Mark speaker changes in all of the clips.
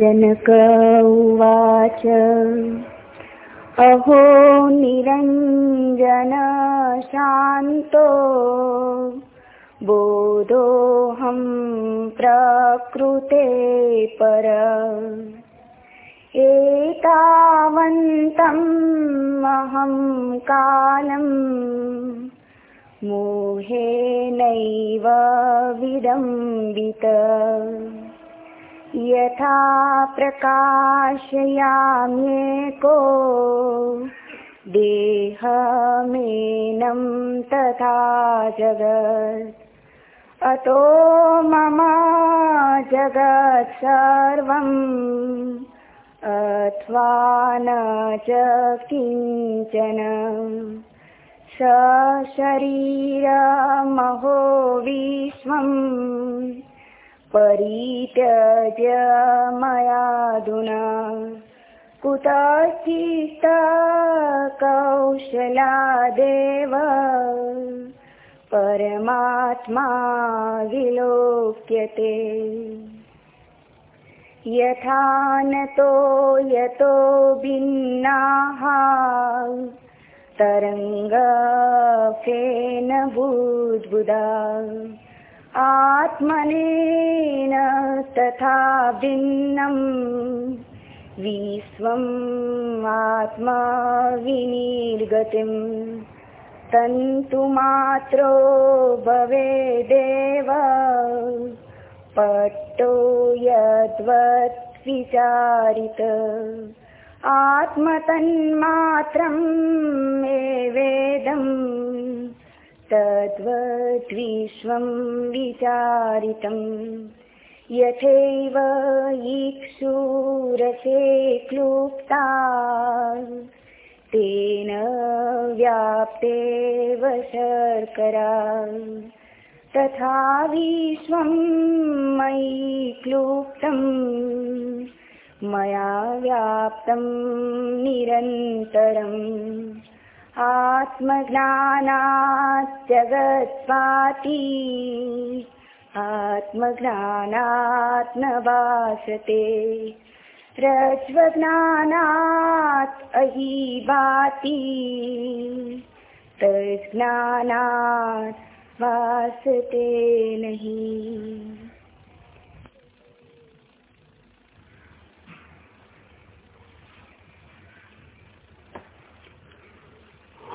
Speaker 1: जनक उवाच अहो निरञ्जन शान्तो। बोधोऽहं प्रकृते पर। एतावन्तम् अहं कालम् मोहेनैव विदम्बित यथा प्रकाशयाम्येको देहमेनं तथा जगत्। अतो मम जगत् सर्वम् अथवा न च किञ्चन। सशरीरमहो विश्वम् परित्यज्य मयाधुना कुतश्चित् कौशलादेव परमात्मा विलोक्यते। यथा नतो यतो भिन्नाः। तरङ्गफेन बुद्बुदा आत्मनेन तथा भिन्नम् विश्वम् आत्मा विनिर्गतिम् तन्तुमात्रो भवेदेव पट्टो यद्वत् विचारित आत्मतन्मात्रम् तद्वद्विश्वं विचारितम्। यथैव इक्षुरसे क्लुप्ता। तेन व्याप्तेव शर्करा तथा विश्वं मयि क्लुप्तम्। मया व्याप्तं निरन्तरम् आत्मज्ञानात् जगत्पाति आत्मज्ञानात् न भासते रज्ज्वज्ञानात् अहि भाति तज्ज्ञानात् भासते नहीं।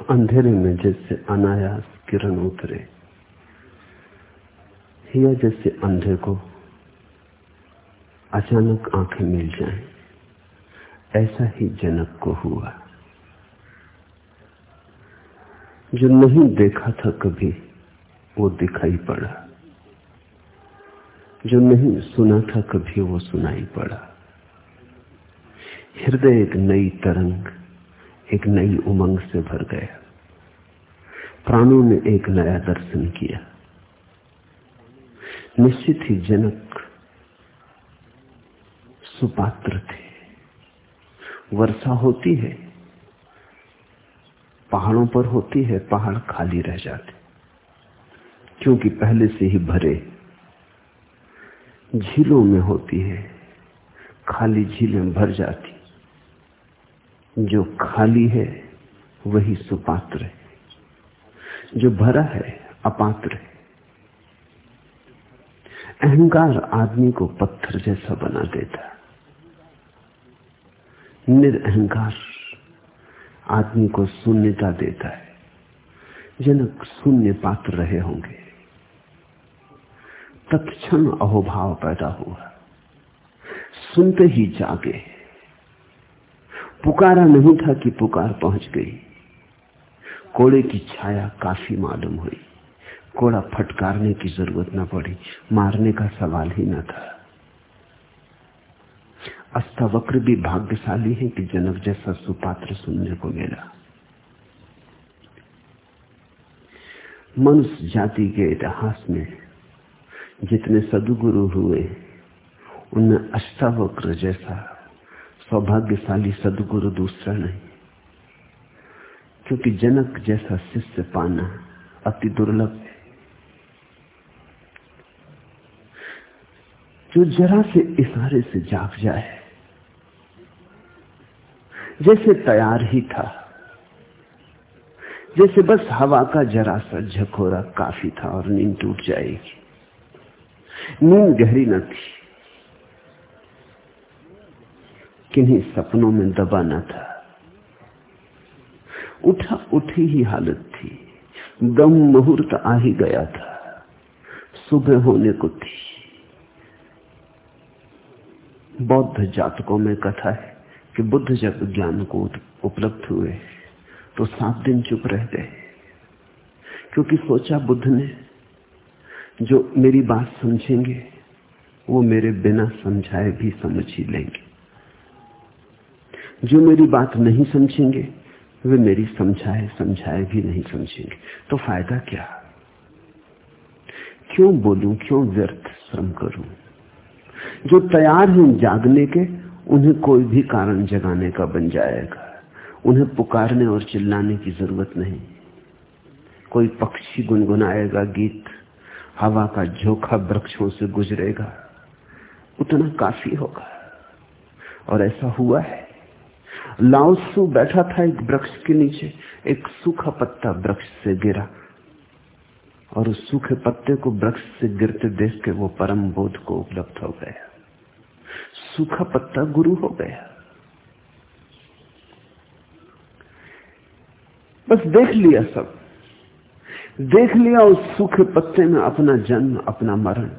Speaker 2: अंधेरे में जैसे अनायास किरण उतरे। या जैसे अंधे को अचानक आँखें मिल जाएँ, ऐसा ही जनक को हुआ। जो नहीं देखा था कभी वो दिखाई पड़ा। जो नहीं सुना था कभी वो सुनाई पड़ा। हृदय एक नई तरंग एक नई उमंग से भर गया प्राणों ने एक नया दर्शन किया। निश्चित ही जनक सुपात्र थे। वर्षा होती है, पहाड़ों पर होती है, पहाड़ खाली रह जाते। क्योंकि पहले से ही भरे झीलों में होती है, खाली झीलें भर जाती। जो खाली है, वही सुपात्र है। जो भरा है, अपात्र है। अहंकार आदमी को पत्थर जैसा बना देता निरअहकार आदमी को शून्यता देता है। जनक शून्य पात्र रहे होंगे। तत्क्षण अहोभाव पैदा हुआ। सुनते ही जागे। पुकारा नहीं था कि पुकार पहुँच गई। कोड़े की छाया काफ़ी मालूम हुई। कोड़ा फटकारने की ज़रूरत न पड़ी, मारने का सवाल ही न था। अष्टावक्र भी भाग्यशाली है कि जनक जैसा सुपात्र सुनने को मिला। मनुष्य जाति के इतिहास में जितने सदुगुरु हुए, उनमें अष्टावक्र जैसा सौभाग्यशाली सदगुरु दूसरा नहीं। क्योंकि जनक जैसा शिष्य पाना अति दुर्लभ है। जो जरा से इशारे से जाग जाए, जैसे तैयार ही था, जैसे बस हवा का जरा सा झकोरा काफ़ी था और नींद टूट जाएगी। नींद गहरी न थी। किन्हीं सपनों में दबा था। उठा, उठी ही हालत थी। ब्रह्म मुहूर्त आ ही गया था। सुबह होने को थी। बौद्ध जातकों में कथा है कि बुद्ध जब ज्ञान को उपलब्ध हुए। तो सात दिन चुप रह गए। क्योंकि सोचा बुद्ध ने, जो मेरी बात समझेंगे, वो मेरे बिना समझाए भी समझ ही लेंगे। जो मेरी बात नहीं समझेंगे, वे मेरी समझाए समझाए भी नहीं समझेंगे। तो फ़ायदा क्या? क्यों बोलूँ, क्यों व्यर्थ श्रम करूँ? जो तैयार हैं जागने के, उन्हें कोई भी कारण जगाने का बन जाएगा। उन्हें पुकारने और चिल्लाने की ज़रूरत नहीं। कोई पक्षी गुनगुनाएगा गीत, हवा का झोंका वृक्षों से गुजरेगा, उतना काफ़ी होगा। और ऐसा हुआ है? लाउसु बैठा था एक वृक्ष के नीचे, एक सूखा पत्ता वृक्ष से गिरा। और उस सूखे पत्ते को वृक्ष से गिरते देख के वो परम बोध को उपलब्ध हो गया। सूखा पत्ता गुरु हो गया। बस देख लिया सब। देख लिया उस सूखे पत्ते में अपना जन्म, अपना मरण।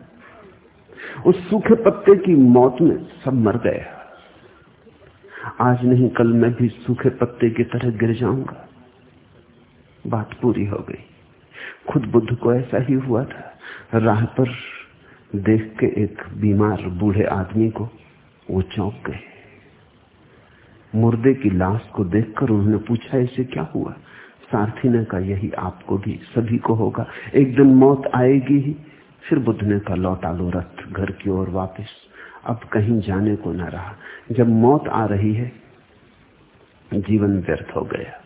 Speaker 2: उस सूखे पत्ते की मौत में सब मर गया। आज नहीं, कल मैं भी सूखे पत्ते की तरह गिर जाऊँगा। बात पूरी हो गई। खुद बुद्ध को ऐसा ही हुआ था। राह पर देख के एक बीमार बूढ़े आदमी को वो चौंक गए। मुर्दे की लाश को देखकर उन्होंने पूछा इसे क्या हुआ? सारथी ने कहा, यही आपको भी, सभी को होगा। एक दिन मौत आएगी ही। फिर बुद्ध ने कहा, लौटा लो रथ घर की ओर वापस। अब कहीं जाने को ना रहा। जब मौत आ रही है, जीवन व्यर्थ हो गया।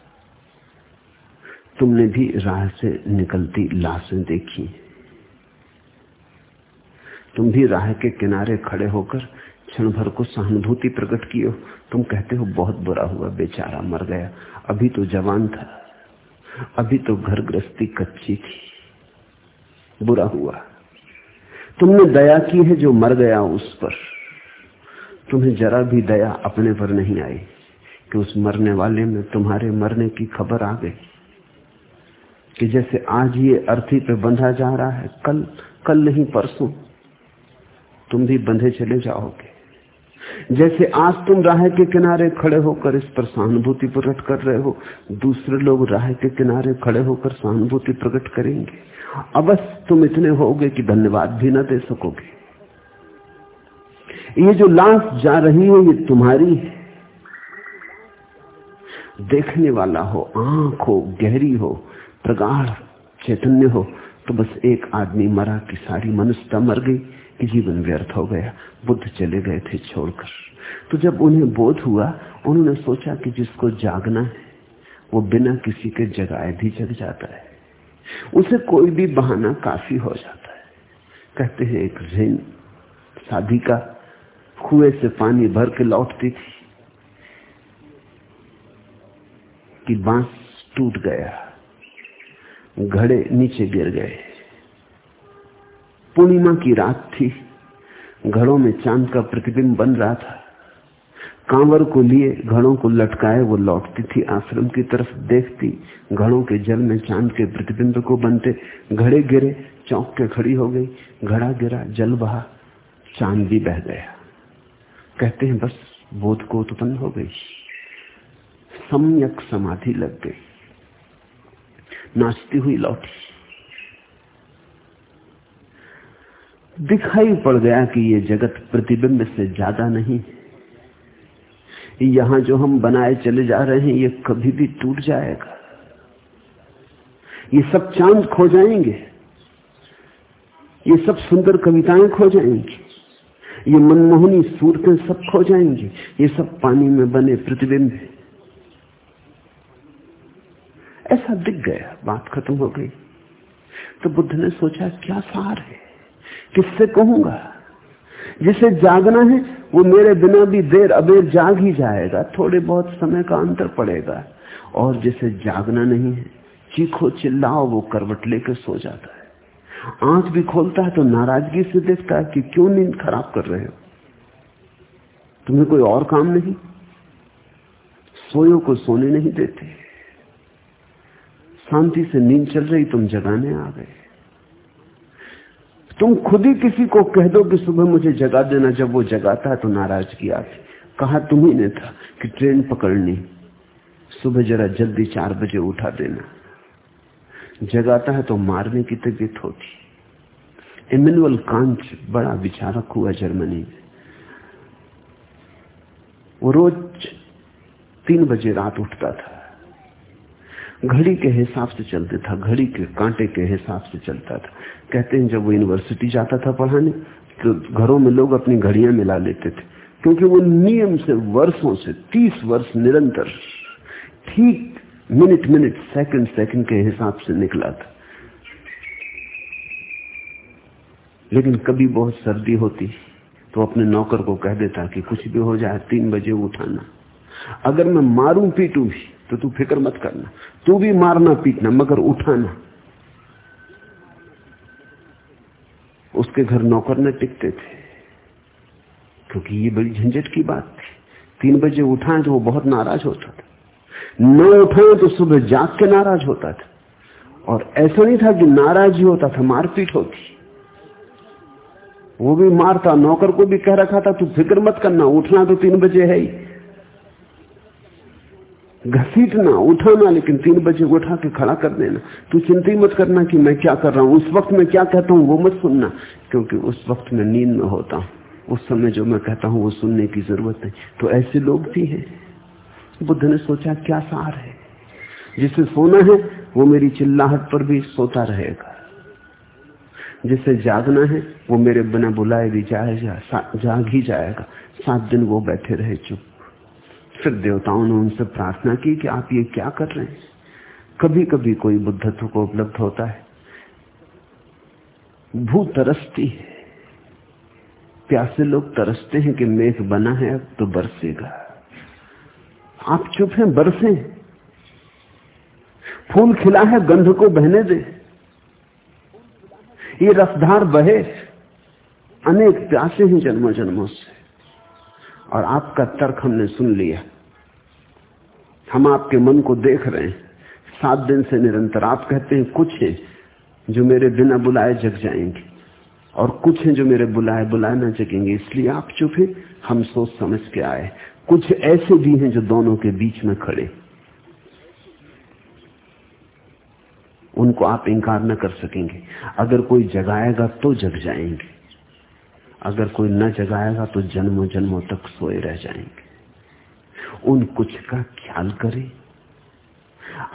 Speaker 2: तुमने भी राह से निकलती लाशें देखी। तुम भी राह के किनारे खड़े होकर क्षण भर को सहानुभूति प्रकट की हो तुम कहते हो, बहुत बुरा हुआ, बेचारा मर गया। अभी तो जवान था। अभी तो घर गृहस्थी कच्ची थी। बुरा हुआ। तुमने दया की है जो मर गया उस पर। तुम्हें जरा भी दया अपने पर नहीं आई कि उस मरने वाले में तुम्हारे मरने की खबर आ गई। कि जैसे आज ये अर्थी पे बंधा जा रहा है, कल कल नहीं, परसों। तुम भी बंधे चले जाओगे। जैसे आज तुम राह के किनारे खड़े होकर इस पर सहानुभूति प्रकट कर रहे हो, दूसरे लोग राह के किनारे खड़े होकर सहानुभूति प्रकट करेंगे। अवश्य तुम इतने होगे कि धन्यवाद भी न दे सकोगे। ये जो लाश जा रही है, ये तुम्हारी है। देखने वाला हो, आँख हो, गहरी हो, प्रगाढ़, चैतन्य हो तो बस एक आदमी मरा कि सारी मनुष्यता मर गई। कि जीवन व्यर्थ हो गया, बुद्ध चले गए थे छोड़कर। तो जब उन्हें बोध हुआ, उन्होंने सोचा कि जिसको जागना है, वो बिना किसी के जगाए भी जग जाता है। उसे कोई भी बहाना काफ़ी हो जाता है। कहते हैं, एक जैन साधिका कुएँ से पानी भर के लौटती थी कि बाँस टूट गया, घड़े नीचे गिर गए। पूर्णिमा की रात थी। घड़ों में चाँद का प्रतिबिंब बन रहा था। कांवर को लिए घड़ों को लटकाए वो लौटती थी, आश्रम की तरफ़ देखती। घड़ों के जल में चाँद के प्रतिबिंब को बनते घड़े गिरे, चौंक के खड़ी हो गई। घड़ा गिरा, जल बहा, चाँद भी बह गया। कहते हैं, बस बोध को उत्पन्न हो गई। सम्यक समाधि लग गई। नाचती हुई लौटी। दिखाई पड़ गया कि ये जगत प्रतिबिंब से ज़्यादा नहीं यहाँ जो हम बनाए चले जा रहे हैं, ये कभी भी टूट जाएगा। ये सब चाँद खो जाएँगे। ये सब सुंदर कविताएँ खो जाएँगी। ये मनमोहनी सूरतें सब खो जाएँगी। ये सब पानी में बने प्रतिबिंब ऐसा दिख गया, बात खत्म हो गई। तो बुद्ध ने सोचा, क्या सार है? किससे कहूँगा? जिसे जागना है, वो मेरे बिना भी देर अबेर जाग ही जाएगा। थोड़े बहुत समय का अंतर पड़ेगा। और जिसे जागना नहीं है, चीखो चिल्लाओ, वो करवट लेकर सो जाता है। आँख भी खोलता है तो नाराज़गी से देखता है कि क्यों नींद खराब कर रहे हो? तुम्हें कोई और काम नहीं? सोयो को सोने नहीं देते। शांति से नींद चल रही, तुम जगाने आ गए। तुम खुद ही किसी को कह दो कि सुबह मुझे जगा देना। जब वो जगाता है तो नाराज़गी आती कहा तुम्ही ने था कि ट्रेन पकड़नी। सुबह जरा जल्दी चार बजे उठा देना। जगाता है तो मारने की तबीयत होती। इमेनुअल कांच बड़ा विचारक हुआ जर्मनी में। वो रोज तीन बजे रात उठता था। घड़ी के हिसाब से चलते था, घड़ी के कांटे के हिसाब से चलता था। कहते हैं, जब वो यूनिवर्सिटी जाता था पढ़ाने तो घरों में लोग अपनी घड़ियाँ मिला लेते थे, क्योंकि वो नियम से वर्षों से, तीस वर्ष निरंतर, ठीक मिनट मिनट सेकंड सेकंड के हिसाब से निकला था। लेकिन कभी बहुत सर्दी होती तो अपने नौकर को कह देता कि कुछ भी हो जाए, तीन बजे उठाना। अगर मैं मारूं पीटू भी तो तू फ़िक्र मत करना। तू भी मारना पीटना, मगर उठाना। उसके घर नौकर न टिकते थे, क्योंकि ये बड़ी झंझट की बात थी। तीन बजे उठाए तो वो बहुत नाराज़ होता था। न उठाए तो सुबह जाग के नाराज़ होता था। और ऐसा नहीं था कि नाराज़ ही होता था, मारपीट होती। वो भी मारता, नौकर को भी कह रखा था, तू फ़िक्र मत करना, उठना तो तीन बजे है ही। घसीटना उठाना लेकिन तीन बजे उठा के खड़ा कर देना। तू चिंता ही मत करना कि मैं क्या कर रहा हूँ। उस वक्त मैं क्या कहता हूँ, वो मत सुनना, क्योंकि उस वक्त मैं नींद में होता हूँ। उस समय जो मैं कहता हूँ, वो सुनने की ज़रूरत नहीं। तो ऐसे लोग भी हैं। बुद्ध ने सोचा, क्या सार है? जिसे सोना है, वो मेरी चिल्लाहट पर भी सोता रहेगा। जिसे जागना है, वो मेरे बिना बुलाए भी जाएगा जाग ही जाएगा। सात दिन वो बैठे रहे चुप। फिर देवताओं ने उनसे प्रार्थना की कि आप ये क्या कर रहे हैं? कभी कभी कोई बुद्धत्व को उपलब्ध होता है। भू तरसती है। प्यासे लोग तरसते हैं कि मेघ बना है, अब तो बरसेगा। आप चुप हैं, बरसे। फूल खिला है, गंध को बहने दे। ये रसधार बहे। अनेक प्यासे हैं जन्मों जन्मों से। और आपका तर्क हमने सुन लिया। हम आपके मन को देख रहे हैं। सात दिन से निरंतर आप कहते हैं, कुछ है जो मेरे बिना बुलाए जग जाएँगे और कुछ है जो मेरे बुलाए बुलाए ना जगेंगे। इसलिए आप चुप है, हम सोच समझ के आए कुछ ऐसे भी हैं जो दोनों के बीच में खड़े उनको आप इंकार न कर सकेंगे। अगर कोई जगाएगा तो जग जाएँगे। अगर कोई न जगाएगा तो जन्मों जन्मों तक सोए रह जाएँगे। उन कुछ का ख्याल करें।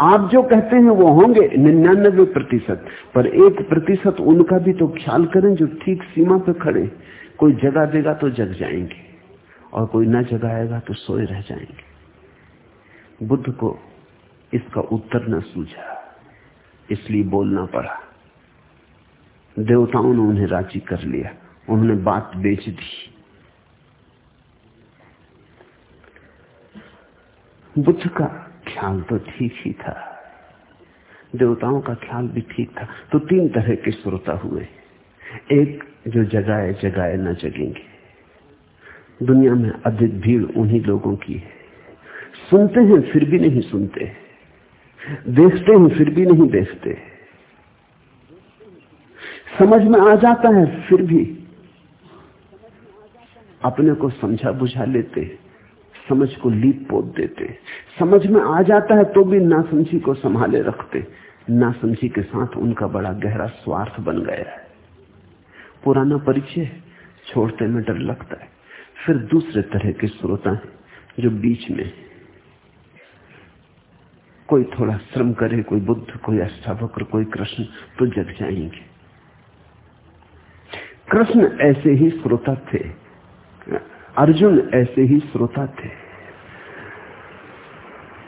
Speaker 2: आप जो कहते हैं वो होंगे निन्यानबे प्रतिशत, पर एक प्रतिशत उनका भी तो ख्याल करें जो ठीक सीमा पे खड़े कोई जगा देगा तो जग जाएँगे, और कोई न जगाएगा तो सोए रह जाएँगे। बुद्ध को इसका उत्तर न सूझा, इसलिए बोलना पड़ा। देवताओं ने उन्हें राज़ी कर लिया। उन्होंने बात बेच दी बुद्ध का ख्याल तो ठीक ही था। देवताओं का ख्याल भी ठीक था। तो तीन तरह के श्रोता हुए। एक, जो जगाए जगाए न जगेंगे। दुनिया में अधिक भीड़ उन्हीं लोगों की है। सुनते हैं, फिर भी नहीं सुनते। देखते हैं, फिर भी नहीं देखते। समझ में आ जाता है, फिर भी अपने को समझा बुझा लेते समझ को लीप पोत देते समझ में आ जाता है तो भी नासमझी को संभाले रखते नासमझी के साथ उनका बड़ा गहरा स्वार्थ बन गया है। पुराना परिचय छोड़ते में डर लगता है। फिर दूसरे तरह के श्रोता हैं जो बीच में कोई थोड़ा श्रम करे, कोई बुद्ध, कोई अष्टावक्र, कोई कृष्ण तो जग जाएँगे। कृष्ण ऐसे ही श्रोता थे अर्जुन ऐसे ही श्रोता थे।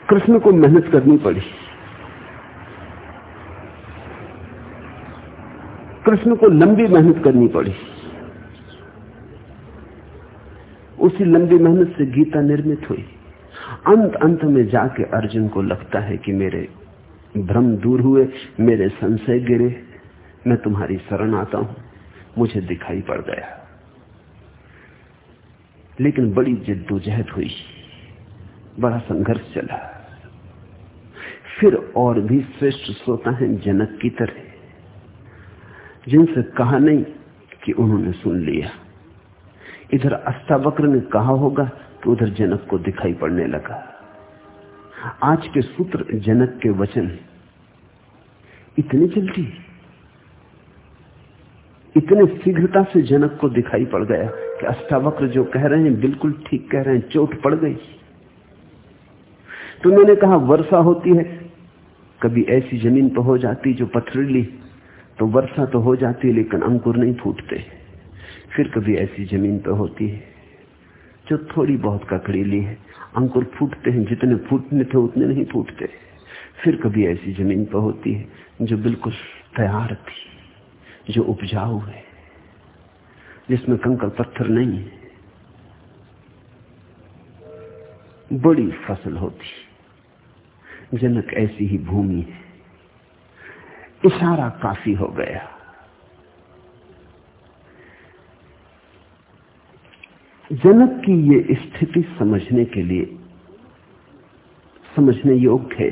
Speaker 2: कृष्ण को मेहनत करनी पड़ी। कृष्ण को लंबी मेहनत करनी पड़ी। उसी लंबी मेहनत से गीता निर्मित हुई। अंत अंत में जाके अर्जुन को लगता है कि मेरे भ्रम दूर हुए, मेरे संशय गिरे, मैं तुम्हारी शरण आता हूँ, मुझे दिखाई पड़ गया। लेकिन बड़ी जिद्दोजहद हुई। बड़ा संघर्ष चला। फिर और भी श्रेष्ठ श्रोता है जनक की तरह, जिनसे कहा नहीं कि उन्होंने सुन लिया। इधर अष्टावक्र ने कहा होगा तो उधर जनक को दिखाई पड़ने लगा। आज के सूत्र जनक के वचन इतनी जल्दी इतने शीघ्रता से जनक को दिखाई पड़ गया कि अष्टावक्र जो कह रहे हैं बिल्कुल ठीक कह रहे हैं, चोट पड़ गई। तो मैंने कहा, वर्षा होती है, कभी ऐसी ज़मीन पर हो जाती जो पथरीली तो वर्षा तो हो जाती है, लेकिन अंकुर नहीं फूटते। फिर कभी ऐसी ज़मीन पर होती है जो थोड़ी बहुत ककड़ीली है, अंकुर फूटते हैं, जितने फूटने थे उतने नहीं फूटते। फिर कभी ऐसी ज़मीन पर होती है जो बिल्कुल तैयार थी। जो उपजाऊ है, जिसमें कंकड़ पत्थर नहीं है, बड़ी फ़सल होती जनक ऐसी ही भूमि है। इशारा काफ़ी हो गया। जनक की ये स्थिति समझने के लिए, समझने योग्य है।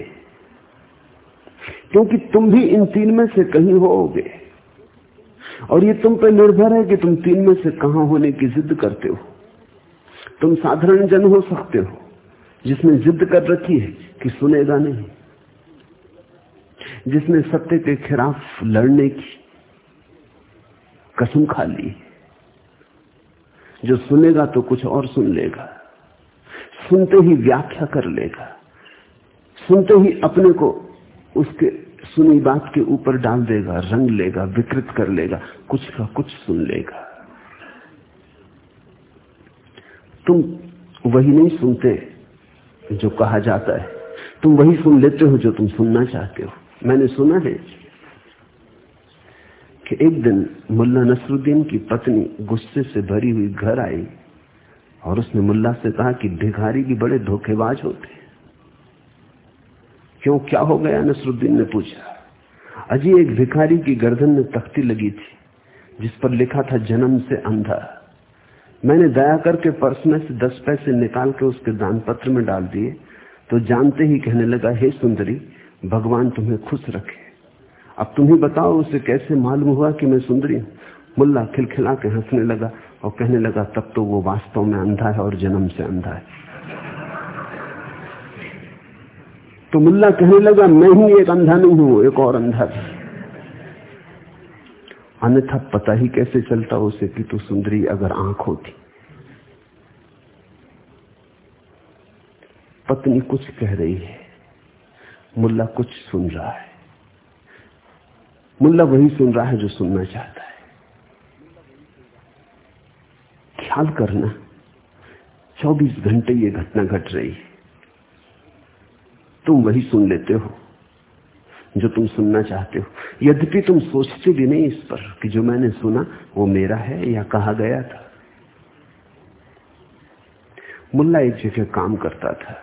Speaker 2: क्योंकि तुम भी इन तीन में से कहीं होोगे। और ये तुम पर निर्भर है कि तुम तीन में से कहा होने की जिद करते हो। तुम साधारण जन हो सकते हो, जिसने जिद कर रखी है कि सुनेगा नहीं। जिसने सत्य के खिलाफ लड़ने की कसम खा ली जो सुनेगा तो कुछ और सुन लेगा। सुनते ही व्याख्या कर लेगा। सुनते ही अपने को उसके सुनी बात के ऊपर डाल देगा, रंग लेगा, विकृत कर लेगा, कुछ का कुछ सुन लेगा। तुम वही नहीं सुनते जो कहा जाता है। तुम वही सुन लेते हो जो तुम सुनना चाहते हो। मैंने सुना है कि एक दिन मुल्ला नसरुद्दीन की पत्नी गुस्से से भरी हुई घर आई और उसने मुल्ला से कहा कि भिखारी भी बड़े धोखेबाज होते क्यों, क्या हो गया? नसरुद्दीन ने पूछा। अजी, एक भिखारी की गर्दन में तख्ती लगी थी, जिस पर लिखा था, जन्म से अंधा। मैंने दया करके पर्स में से दस पैसे निकाल के उसके दान पत्र में डाल दिए तो जानते ही कहने लगा, हे सुंदरी, भगवान तुम्हें खुश रखे। अब तुम ही बताओ, उसे कैसे मालूम हुआ कि मैं सुंदरी हूँ? मुल्ला खिलखिला के हंसने लगा और कहने लगा, तब तो वो वास्तव में अंधा है और जन्म से अंधा है। तो मुल्ला कहने लगा, मैं ही एक अंधा नहीं हूँ, एक और अंधा अन्यथा पता ही कैसे चलता उसे कि तू सुंदरी अगर आँख होती। पत्नी कुछ कह रही है, मुल्ला कुछ सुन रहा है। मुल्ला वही सुन रहा है जो सुनना चाहता है। ख्याल करना 24 घंटे ये घटना घट रही है। तुम वही सुन लेते हो, जो तुम सुनना चाहते हो। यद्यपि तुम सोचते भी नहीं इस पर कि जो मैंने सुना वो मेरा है या कहा गया था। मुल्ला एक जगह काम करता था।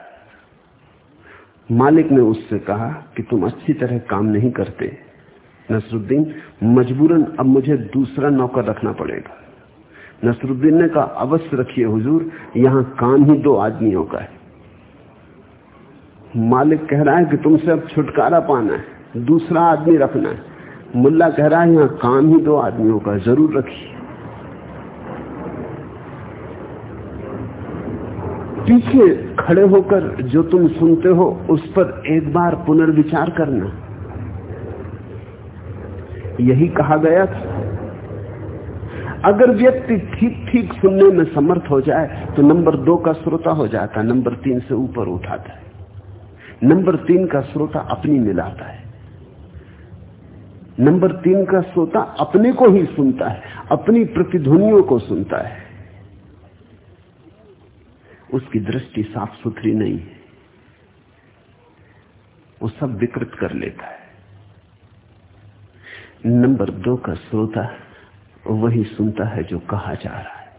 Speaker 2: मालिक ने उससे कहा कि तुम अच्छी तरह काम नहीं करते। नसरुद्दीन, मजबूरन, अब मुझे दूसरा नौकर रखना पड़ेगा। नसरुद्दीन ने कहा, अवश्य रखिए हुजूर, यहाँ काम ही दो आदमियों का है। मालिक कह रहा है कि तुमसे अब छुटकारा पाना है, दूसरा आदमी रखना है। मुल्ला कह रहा है, यहाँ काम ही दो आदमियों का, ज़रूर रखिए। पीछे खड़े होकर जो तुम सुनते हो, उस पर एक बार पुनर्विचार करना। यही कहा गया था। अगर व्यक्ति ठीक ठीक सुनने में समर्थ हो जाए तो नंबर दो का श्रोता हो जाता, नंबर तीन से ऊपर उठाता। है नंबर तीन का श्रोता अपनी मिलाता है। नंबर तीन का श्रोता अपने को ही सुनता है, अपनी प्रतिध्वनियों को सुनता है। उसकी दृष्टि साफ़ सुथरी नहीं है। वो सब विकृत कर लेता है। नंबर दो का श्रोता वही सुनता है जो कहा जा रहा है।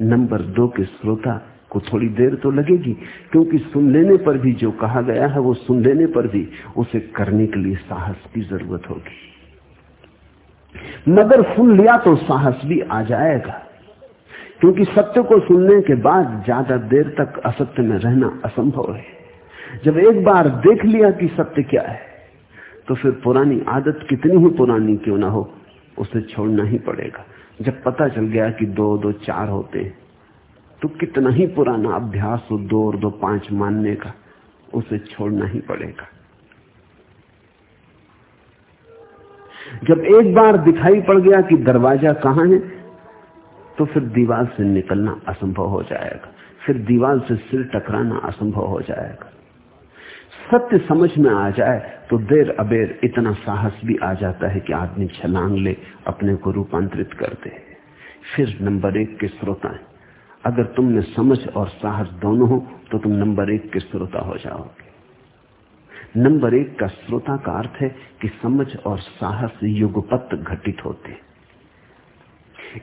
Speaker 2: नंबर दो के श्रोता को थोड़ी देर तो लगेगी, क्योंकि सुन लेने पर भी जो कहा गया है वो सुन लेने पर भी उसे करने के लिए साहस की ज़रूरत होगी। मगर सुन लिया तो साहस भी आ जाएगा, क्योंकि सत्य को सुनने के बाद ज़्यादा देर तक असत्य में रहना असंभव है। जब एक बार देख लिया कि सत्य क्या है तो फिर पुरानी आदत कितनी ही पुरानी क्यों ना हो, उसे छोड़ना ही पड़ेगा। जब पता चल गया कि दो दो चार होते हैं तो कितना ही पुराना अभ्यास हो, दो और दो पाँच मानने का, उसे छोड़ना ही पड़ेगा। जब एक बार दिखाई पड़ गया कि दरवाज़ा कहाँ है तो फिर दीवार से निकलना असंभव हो जाएगा। फिर दीवार से सिर टकराना असंभव हो जाएगा। सत्य समझ में आ जाए तो देर अबेर इतना साहस भी आ जाता है कि आदमी छलांग ले, अपने को रूपांतरित कर दे फिर नंबर एक के श्रोता है अगर तुम में समझ और साहस दोनों हो तो तुम नंबर एक के श्रोता हो जाओगे। नंबर एक का श्रोता का अर्थ है कि समझ और साहस युगपत घटित होते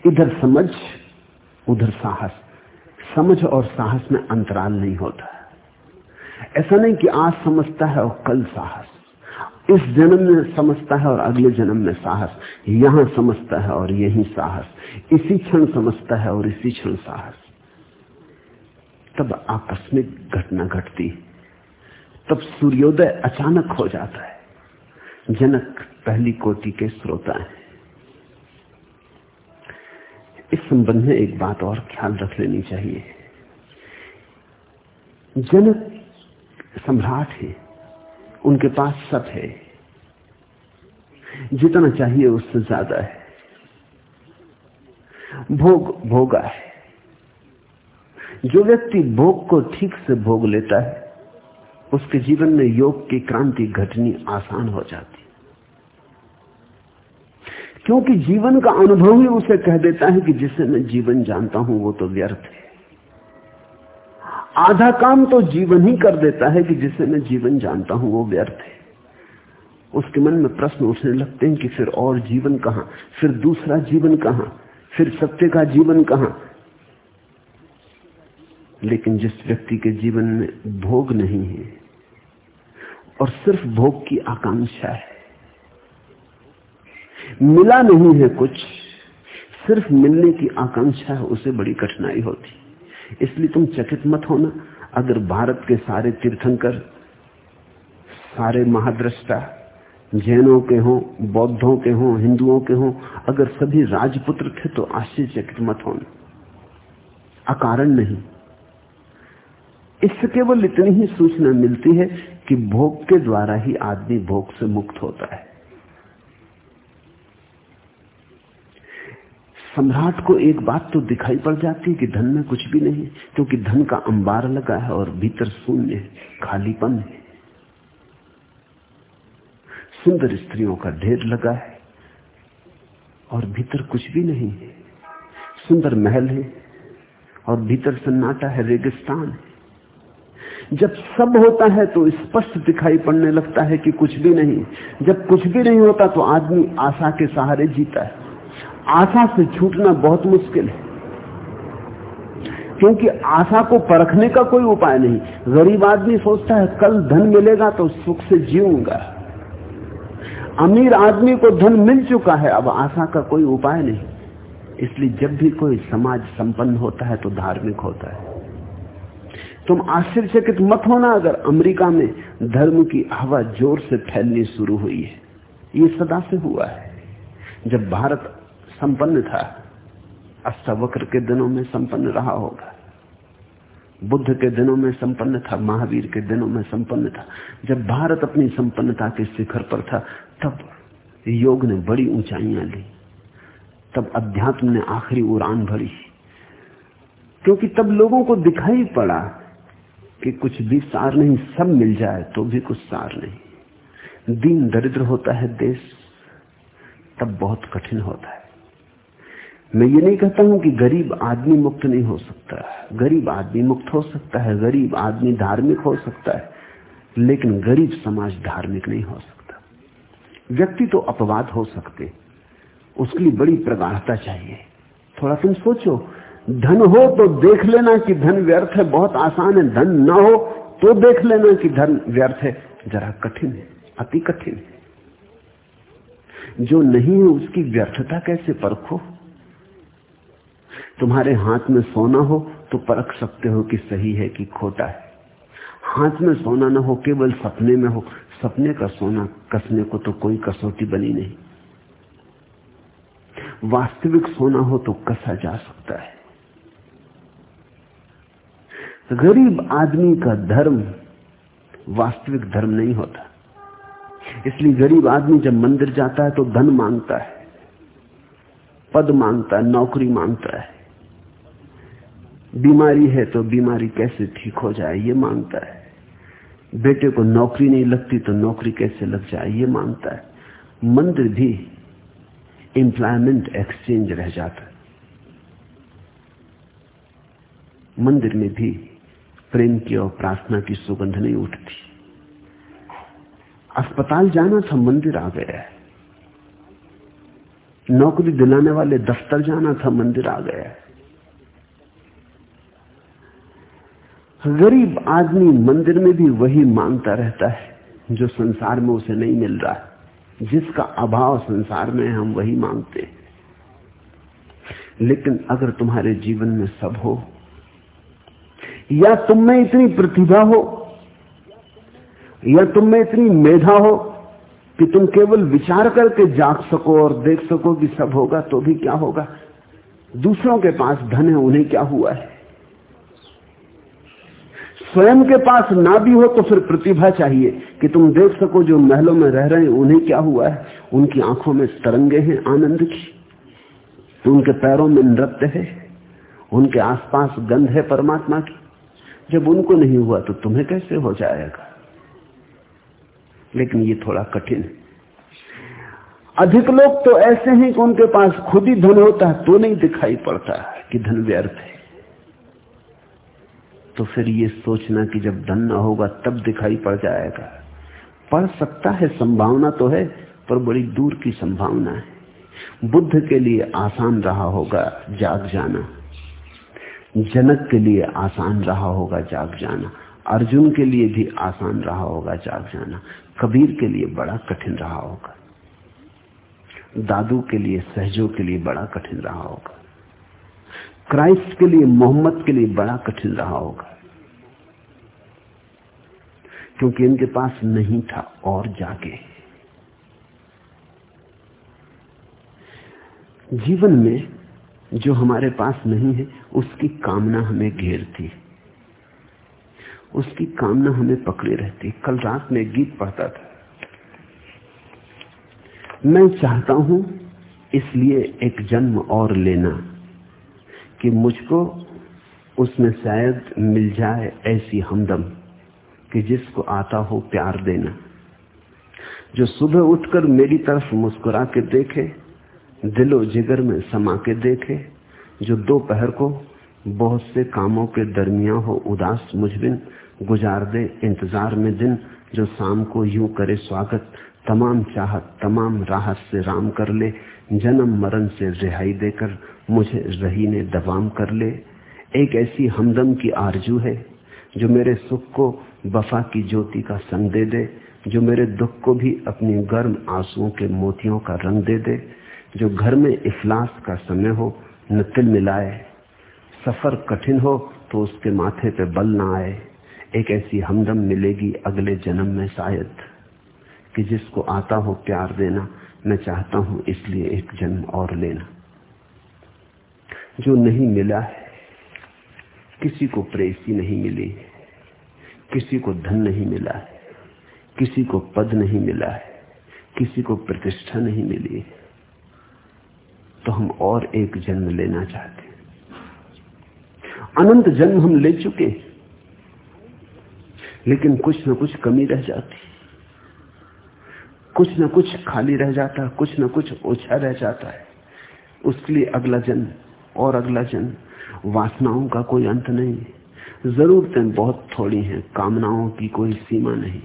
Speaker 2: इधर समझ, उधर साहस। समझ और साहस में अंतराल नहीं होता। ऐसा नहीं कि आज समझता है और कल साहस। इस जन्म में समझता है और अगले जन्म में साहस। यहाँ समझता है और यही साहस। इसी क्षण समझता है और इसी क्षण साहस। तब आकस्मिक घटना घटती। तब सूर्योदय अचानक हो जाता है। जनक पहली कोटि के श्रोता है। इस संबंध में एक बात और ख्याल रख लेनी चाहिए। जनक सम्राट है। उनके पास सब है। जितना चाहिए उससे ज़्यादा है। भोग भोगा है। जो व्यक्ति भोग को ठीक से भोग लेता है, उसके जीवन में योग की क्रांति घटनी आसान हो जाती क्योंकि जीवन का अनुभव ही उसे कह देता है कि जिसे मैं जीवन जानता हूँ, वो तो व्यर्थ है। आधा काम तो जीवन ही कर देता है कि जिसे मैं जीवन जानता हूँ, वो व्यर्थ है। उसके मन में प्रश्न उठने लगते हैं कि फिर और जीवन कहाँ? फिर दूसरा जीवन कहाँ? फिर सत्य का जीवन कहाँ? लेकिन जिस व्यक्ति के जीवन में भोग नहीं है, और सिर्फ़ भोग की आकांक्षा है, मिला नहीं है कुछ, सिर्फ़ मिलने की आकांक्षा है, उसे बड़ी कठिनाई होती। इसलिए तुम चकित मत होना। अगर भारत के सारे तीर्थंकर, सारे महाद्रष्टा, जैनों के हों, बौद्धों के हों, हिंदुओं के हों, अगर सभी राजपुत्र थे तो आश्चर्यचकित मत होना। अकारण नहीं। इससे केवल इतनी ही सूचना मिलती है कि भोग के द्वारा ही आदमी भोग से मुक्त होता है। सम्राट को एक बात तो दिखाई पड़ जाती है कि धन में कुछ भी नहीं, क्योंकि धन का अंबार लगा है और भीतर शून्य है, खालीपन है। सुंदर स्त्रियों का ढेर लगा है और भीतर कुछ भी नहीं है। सुंदर महल है और भीतर सन्नाटा है, रेगिस्तान है। जब सब होता है तो स्पष्ट दिखाई पड़ने लगता है कि कुछ भी नहीं। जब कुछ भी नहीं होता तो आदमी आशा के सहारे जीता है। आशा से छूटना बहुत मुश्किल है। क्योंकि आशा को परखने का कोई उपाय नहीं। गरीब आदमी सोचता है, कल धन मिलेगा तो सुख से जीऊँगा। अमीर आदमी को धन मिल चुका है, अब आशा का कोई उपाय नहीं। इसलिए जब भी कोई समाज संपन्न होता है तो धार्मिक होता है। तुम आश्चर्यचकित मत होना अगर अमेरिका में धर्म की हवा ज़ोर से फैलनी शुरू हुई है। ये सदा से हुआ है। जब भारत संपन्न था, अष्टावक्र के दिनों में संपन्न रहा होगा। बुद्ध के दिनों में संपन्न था, महावीर के दिनों में संपन्न था। जब भारत अपनी संपन्नता के शिखर पर था, तब योग ने बड़ी ऊंचाइयाँ ली। तब अध्यात्म ने आखिरी उड़ान भरी। क्योंकि तब लोगों को दिखाई पड़ा कि कुछ भी सार नहीं, सब मिल जाए तो भी कुछ सार नहीं। दीन दरिद्र होता है देश, तब बहुत कठिन होता है। मैं ये नहीं कहता हूँ कि गरीब आदमी मुक्त नहीं हो सकता। गरीब आदमी मुक्त हो सकता है, गरीब आदमी धार्मिक हो सकता है, लेकिन गरीब समाज धार्मिक नहीं हो सकता। व्यक्ति तो अपवाद हो सकते, उसके लिए बड़ी प्रगाढ़ता चाहिए। थोड़ा तुम सोचो धन हो तो देख लेना कि धन व्यर्थ है, बहुत आसान है, धन ना हो तो देख लेना कि धन व्यर्थ है। जरा कठिन है, अति कठिन है। जो नहीं है, उसकी व्यर्थता कैसे परखो तुम्हारे हाथ में सोना हो तो परख सकते हो कि सही है कि खोटा है। हाथ में सोना ना हो, केवल सपने में हो। सपने का सोना, कसने को तो कोई कसौटी बनी नहीं। वास्तविक सोना हो तो कसा जा सकता है? गरीब आदमी का धर्म वास्तविक धर्म नहीं होता। इसलिए गरीब आदमी जब मंदिर जाता है तो धन माँगता है, पद माँगता है, नौकरी माँगता है। बीमारी है तो बीमारी कैसे ठीक हो जाए, ये माँगता है। बेटे को नौकरी नहीं लगती तो नौकरी कैसे लग जाए, ये माँगता है। मंदिर भी एम्प्लॉयमेंट एक्सचेंज रह जाता है। मंदिर में भी प्रेम की और प्रार्थना की सुगंध नहीं उठती। अस्पताल जाना था, मंदिर आ गया है। नौकरी दिलाने वाले दफ्तर जाना था, मंदिर आ गया है। गरीब आदमी मंदिर में भी वही माँगता रहता है, जो संसार में उसे नहीं मिल रहा है। जिसका अभाव संसार में हम वही मांगते हैं। लेकिन अगर तुम्हारे जीवन में सब हो या तुम में इतनी प्रतिभा हो, या तुम में इतनी मेधा हो कि तुम केवल विचार करके जाग सको और देख सको कि सब होगा तो भी क्या होगा? दूसरों के पास धन है, उन्हें क्या हुआ है? स्वयं के पास ना भी हो तो फिर प्रतिभा चाहिए कि तुम देख सको जो महलों में रह रहे हैं, उन्हें क्या हुआ है? उनकी आँखों में तरंगे हैं, आनंद की। उनके पैरों में नृत्य है। उनके आसपास गंध है परमात्मा की। जब उनको नहीं हुआ तो तुम्हें कैसे हो जाएगा? लेकिन ये थोड़ा कठिन है। अधिक लोग तो ऐसे हैं कि उनके पास खुद ही धन होता है तो नहीं दिखाई पड़ता कि धन व्यर्थ है। तो फिर ये सोचना कि जब धन ना होगा, तब दिखाई पड़ जाएगा। पड़ सकता है, संभावना तो है, पर बड़ी दूर की संभावना है। बुद्ध के लिए आसान रहा होगा जाग जाना। जनक के लिए आसान रहा होगा जाग जाना, अर्जुन के लिए भी आसान रहा होगा जाग जाना, कबीर के लिए बड़ा कठिन रहा होगा, दादू के लिए, सहजों के लिए बड़ा कठिन रहा होगा, क्राइस्ट के लिए, मोहम्मद के लिए बड़ा कठिन रहा होगा, क्योंकि इनके पास नहीं था और जागे। जीवन में जो हमारे पास नहीं है, उसकी कामना हमें घेरती उसकी कामना हमें पकड़े रहती कल रात में गीत पढ़ता था। मैं चाहता हूँ इसलिए एक जन्म और लेना, कि मुझको उसमें शायद मिल जाए ऐसी हमदम, कि जिसको आता हो प्यार देना। जो सुबह उठकर मेरी तरफ़ मुस्कुरा के देखे दिलो जिगर में समा के देखे, जो दोपहर को बहुत से कामों के दरमिया हो उदास मुझबिन गुजार दे इंतज़ार में दिन, जो शाम को यूँ करे स्वागत, तमाम चाहत, तमाम राहत से राम कर ले, जन्म मरण से रिहाई देकर मुझे रही ने दबाम कर ले। एक ऐसी हमदम की आरज़ू है, जो मेरे सुख को बफा की ज्योति का संग दे दे, जो मेरे दुख को भी अपनी गर्म आंसुओं के मोतियों का रंग दे दे। जो घर में इफलास का समय हो न तिल मिलाए, सफ़र कठिन हो तो उसके माथे पे बल ना आए। एक ऐसी हमदम मिलेगी अगले जन्म में शायद, कि जिसको आता हो प्यार देना, मैं चाहता हूँ इसलिए एक जन्म और लेना। जो नहीं मिला है, किसी को प्रेसी नहीं मिली किसी को धन नहीं मिला है, किसी को पद नहीं मिला है, किसी को प्रतिष्ठा नहीं मिली है। तो हम और एक जन्म लेना चाहते अनंत जन्म हम ले चुके लेकिन कुछ ना कुछ कमी रह जाती कुछ ना कुछ खाली रह जाता कुछ ना कुछ ओछा रह जाता है। उसके लिए अगला जन्म और अगला जन्म। वासनाओं का कोई अंत नहीं जरूरतें बहुत थोड़ी हैं, कामनाओं की कोई सीमा नहीं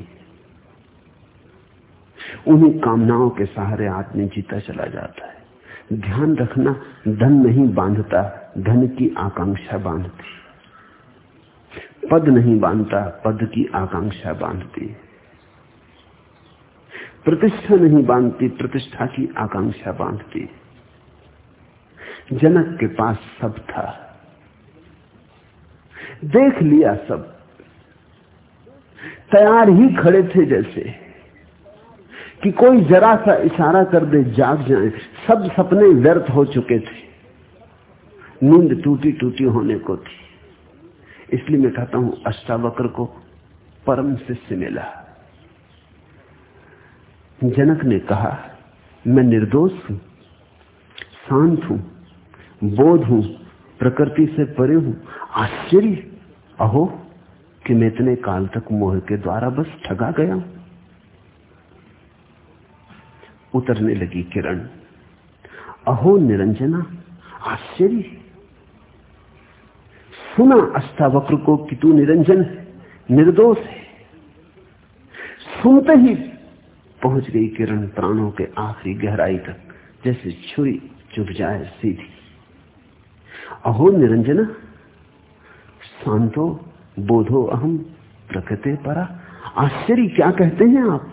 Speaker 2: उन्हीं कामनाओं के सहारे आदमी जीता चला जाता है। ध्यान रखना, धन नहीं बांधता, धन की आकांक्षा बांधती। पद नहीं बांधता, पद की आकांक्षा बांधती। प्रतिष्ठा नहीं बांधती, प्रतिष्ठा की आकांक्षा बांधती। जनक के पास सब था। देख लिया सब। तैयार ही खड़े थे जैसे। कि कोई जरा सा इशारा कर दे, जाग जाए। सब सपने व्यर्थ हो चुके थे। नींद टूटी टूटी होने को थी। इसलिए मैं कहता हूँ, अष्टावक्र को परम शिष्य मिला। जनक ने कहा, मैं निर्दोष हूँ, शांत हूँ, बोध हूँ, प्रकृति से परे हूँ। आश्चर्य! अहो, कि मैं इतने काल तक मोह के द्वारा बस ठगा गया हूँ। उतरने लगी किरण। अहो निरंजना, आश्चर्य। सुना अष्टावक्र को कि तू निरंजन निर्दोष है। सुनते ही पहुँच गई किरण प्राणों के आखिरी गहराई तक, जैसे छुरी चुभ जाए सीधी। अहो निरंजना, शांतो, बोधो अहम प्रकृति परा। आश्चर्य क्या कहते हैं आप?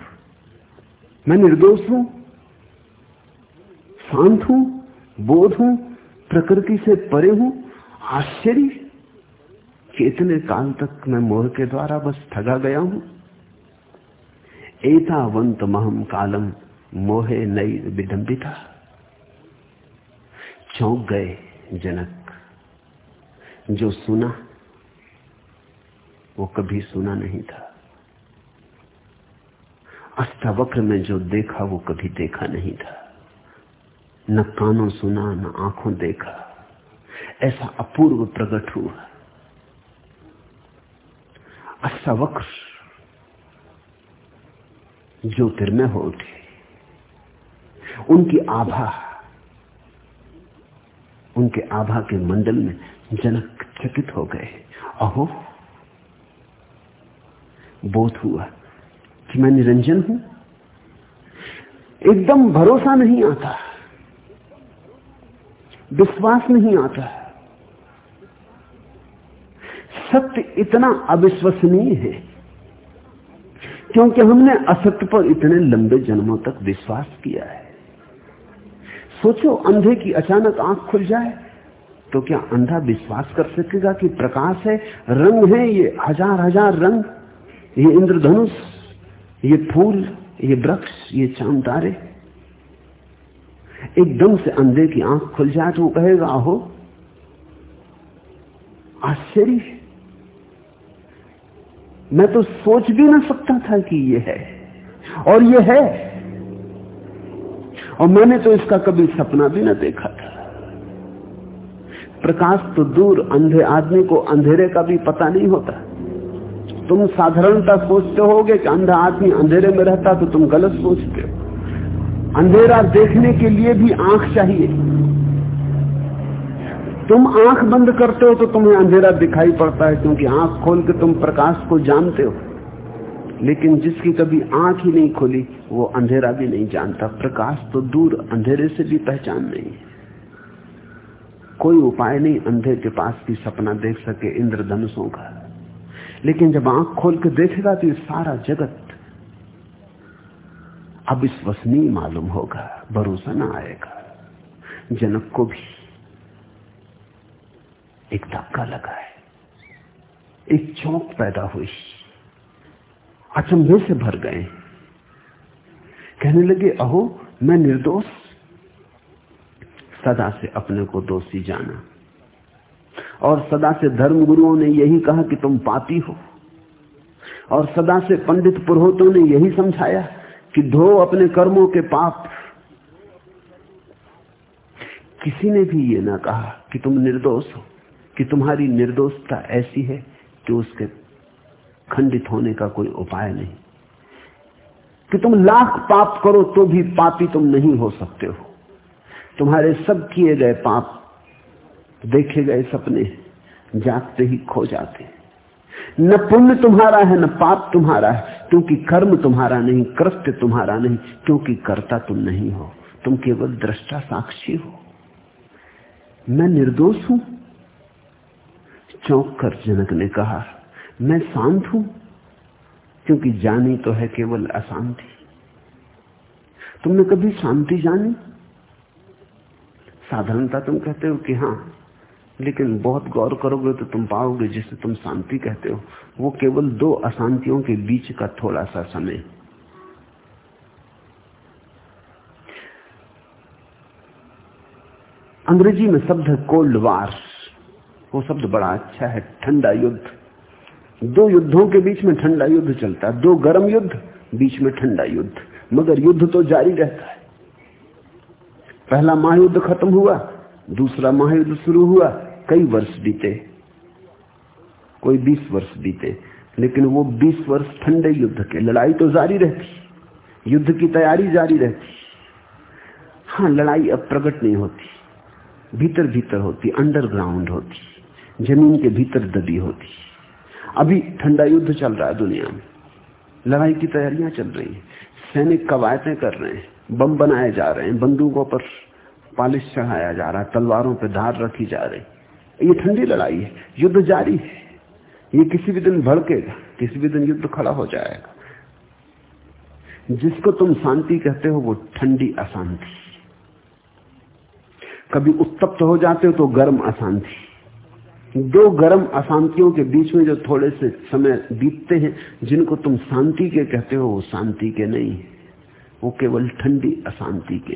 Speaker 2: मैं निर्दोष हूँ। शांत हूँ, बोध हूँ, प्रकृति से परे हूँ। आश्चर्य! कि इतने काल तक मैं मोह के द्वारा बस ठगा गया हूँ। एतावंत महम कालम मोहे नई विडंबिता चौंक गए जनक, जो सुना, वो कभी सुना नहीं था। अष्टावक्र में जो देखा, वो कभी देखा नहीं था। न कानों सुना, न आँखों देखा। ऐसा अपूर्व प्रकट हुआ। अष्टावक्र ज्योतिर्मय हो उठे। उनकी आभा, उनके आभा के मंडल में जनक चकित हो गए। अहो, बोध हुआ कि मैं निरंजन हूँ। एकदम भरोसा नहीं आता। विश्वास नहीं आता है। सत्य इतना अविश्वसनीय है, क्योंकि हमने असत्य पर इतने लंबे जन्मों तक विश्वास किया है। सोचो, अंधे की अचानक आँख खुल जाए तो क्या अंधा विश्वास कर सकेगा कि प्रकाश है, रंग है ये हज़ार हज़ार रंग? ये इंद्रधनुष, ये फूल, ये वृक्ष, ये चाँद तारे? एकदम से अंधे की आँख खुल जाए तो वो कहेगा हो आश्चर्य। मैं तो सोच भी ना सकता था कि ये है। और ये है। और मैंने तो इसका कभी सपना भी ना देखा था। प्रकाश तो दूर अंधे आदमी को अंधेरे का भी पता नहीं होता। तुम साधारणता सोचते होगे कि अंधा आदमी अंधेरे में रहता तो तुम गलत सोचते हो। अंधेरा देखने के लिए भी आँख चाहिए। तुम आँख बंद करते हो तो तुम्हें अंधेरा दिखाई पड़ता है क्योंकि आँख खोल के तुम प्रकाश को जानते हो। लेकिन जिसकी कभी आँख ही नहीं खोली, वो अंधेरा भी नहीं जानता। प्रकाश तो दूर अंधेरे से भी पहचान नहीं। है कोई उपाय नहीं अंधे के पास भी सपना देख सके इंद्रधनुषों का। लेकिन जब आँख खोल के देखेगा तो ये सारा जगत अविश्वसनीय मालूम होगा, भरोसा ना आएगा। जनक को भी एक धक्का लगा है। एक चौंक पैदा हुई। अचंभे से भर गए। कहने लगे, अहो, मैं निर्दोष। सदा से अपने को दोषी जाना। और सदा से धर्म गुरुओं ने यही कहा कि तुम पापी हो। और सदा से पंडित पुरोहितों ने यही समझाया। कि धो अपने कर्मों के पाप। किसी ने भी ये ना कहा कि तुम निर्दोष हो, कि तुम्हारी निर्दोषता ऐसी है कि उसके खंडित होने का कोई उपाय नहीं। कि तुम लाख पाप करो तो भी पापी तुम नहीं हो सकते हो। तुम्हारे सब किए गए पाप, देखे गए सपने जागते ही खो जाते न पुण्य तुम्हारा है, न पाप तुम्हारा है, क्योंकि कर्म तुम्हारा नहीं, कृत्य तुम्हारा नहीं, क्योंकि कर्ता तुम नहीं हो, तुम केवल दृष्टा साक्षी हो। मैं निर्दोष हूँ, चौंक कर जनक ने कहा, मैं शांत हूँ, क्योंकि जानी तो है केवल अशांति। तुमने कभी शांति जानी? साधारणता तुम कहते हो कि हाँ लेकिन बहुत गौर करोगे तो तुम पाओगे जिसे तुम शांति कहते हो, वो केवल दो अशांतियों के बीच का थोड़ा सा समय। अंग्रेज़ी में शब्द है कोल्ड वार। वो शब्द बड़ा अच्छा है, ठंडा युद्ध। दो युद्धों के बीच में ठंडा युद्ध चलता है दो गर्म युद्ध, बीच में ठंडा युद्ध। मगर युद्ध तो जारी रहता है। पहला महायुद्ध खत्म हुआ, दूसरा महायुद्ध शुरू हुआ कई वर्ष बीते, कोई बीस वर्ष बीते, लेकिन वो बीस वर्ष ठंडे युद्ध के, लड़ाई तो जारी रहती, युद्ध की तैयारी जारी रहती। हाँ लड़ाई अब प्रकट नहीं होती भीतर भीतर होती, अंडरग्राउंड होती, ज़मीन के भीतर दबी होती। अभी ठंडा युद्ध चल रहा है दुनिया में, लड़ाई की तैयारियाँ चल रही है, सैनिक कवायतें कर रहे हैं, बम बनाए जा रहे हैं, बंदूकों पर पालिश चढ़ाया जा रहा है, तलवारों पर धार रखी जा रही। ये ठंडी लड़ाई है, युद्ध जारी है। ये किसी भी दिन भड़केगा, किसी भी दिन युद्ध खड़ा हो जाएगा। जिसको तुम शांति कहते हो, वो ठंडी अशांति। कभी उत्तप्त हो जाते हो तो गर्म अशांति। दो गर्म अशांतियों के बीच में जो थोड़े से समय बीतते हैं, जिनको तुम शांति के कहते हो, वो शांति के नहीं वो केवल ठंडी अशांति के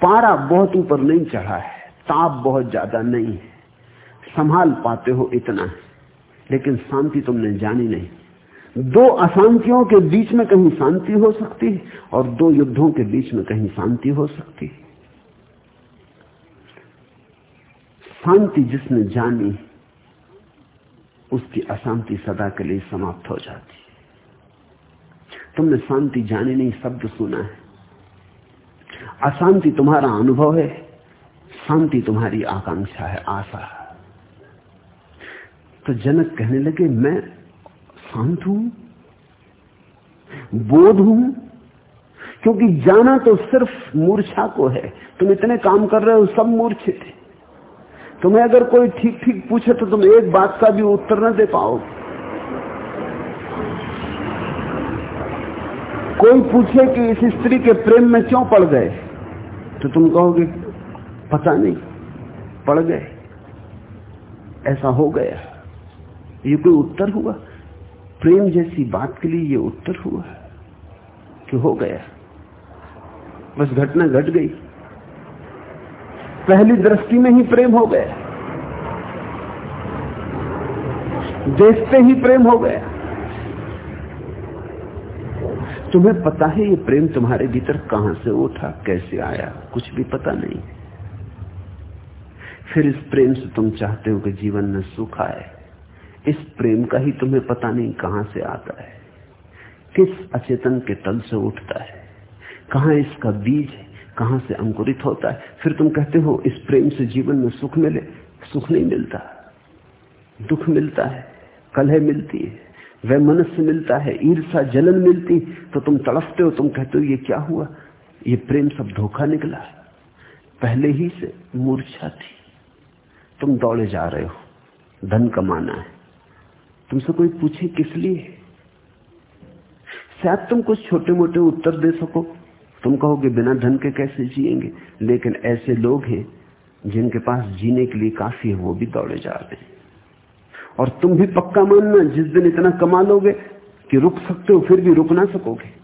Speaker 2: पारा बहुत ऊपर नहीं चढ़ा है। ताप बहुत ज़्यादा नहीं है। संभाल पाते हो इतना है, लेकिन शांति तुमने जानी नहीं। दो अशांतियों के बीच में कहीं शांति हो सकती है और दो युद्धों के बीच में कहीं शांति हो सकती है। शांति जिसने जानी, उसकी अशांति सदा के लिए समाप्त हो जाती है। तुमने शांति जानी नहीं, शब्द सुना है। अशांति तुम्हारा अनुभव है। शांति तुम्हारी आकांक्षा है, आशा तो जनक कहने लगे, मैं शांत हूँ, बोध हूँ, क्योंकि जाना तो सिर्फ़ मूर्छा को है। तुम इतने काम कर रहे हो, सब मूर्छित थे तुम्हें अगर कोई ठीक ठीक पूछे तो तुम एक बात का भी उत्तर न दे पाओगे। कोई पूछे कि इस स्त्री के प्रेम में क्यों पड़ गए तो तुम कहोगे पता नहीं। पड़ गए। ऐसा हो गया। ये कोई उत्तर हुआ? प्रेम जैसी बात के लिए ये उत्तर हुआ कि हो गया। बस घटना घट गट गई। पहली दृष्टि में ही प्रेम हो गया। देखते ही प्रेम हो गया। तुम्हें पता है ये प्रेम तुम्हारे भीतर कहाँ से उठा, कैसे आया? कुछ भी पता नहीं। फिर इस प्रेम से तुम चाहते हो कि जीवन में सुख आए। इस प्रेम का ही तुम्हें पता नहीं कहाँ से आता है। किस अचेतन के तल से उठता है। कहाँ इसका बीज है, कहाँ से अंकुरित होता है। फिर तुम कहते हो, इस प्रेम से जीवन में सुख मिले। सुख नहीं मिलता। दुख मिलता है, कलह मिलती है, वह मनुष्य मिलता है ईर्षा जलन मिलती तो तुम तड़फते हो, तुम कहते हो, ये क्या हुआ? ये प्रेम सब धोखा निकला। पहले ही से मूर्छा थी। तुम दौड़े जा रहे हो, धन कमाना है। तुमसे कोई पूछे किस लिए? शायद तुम कुछ छोटे मोटे उत्तर दे सको। तुम कहोगे, बिना धन के कैसे जिएँगे? लेकिन ऐसे लोग हैं, जिनके पास जीने के लिए काफ़ी है, वो भी दौड़े जा रहे हैं। और तुम भी पक्का मानना, जिस दिन इतना कमा लोगे कि रुक सकते हो, फिर भी रुक ना सकोगे।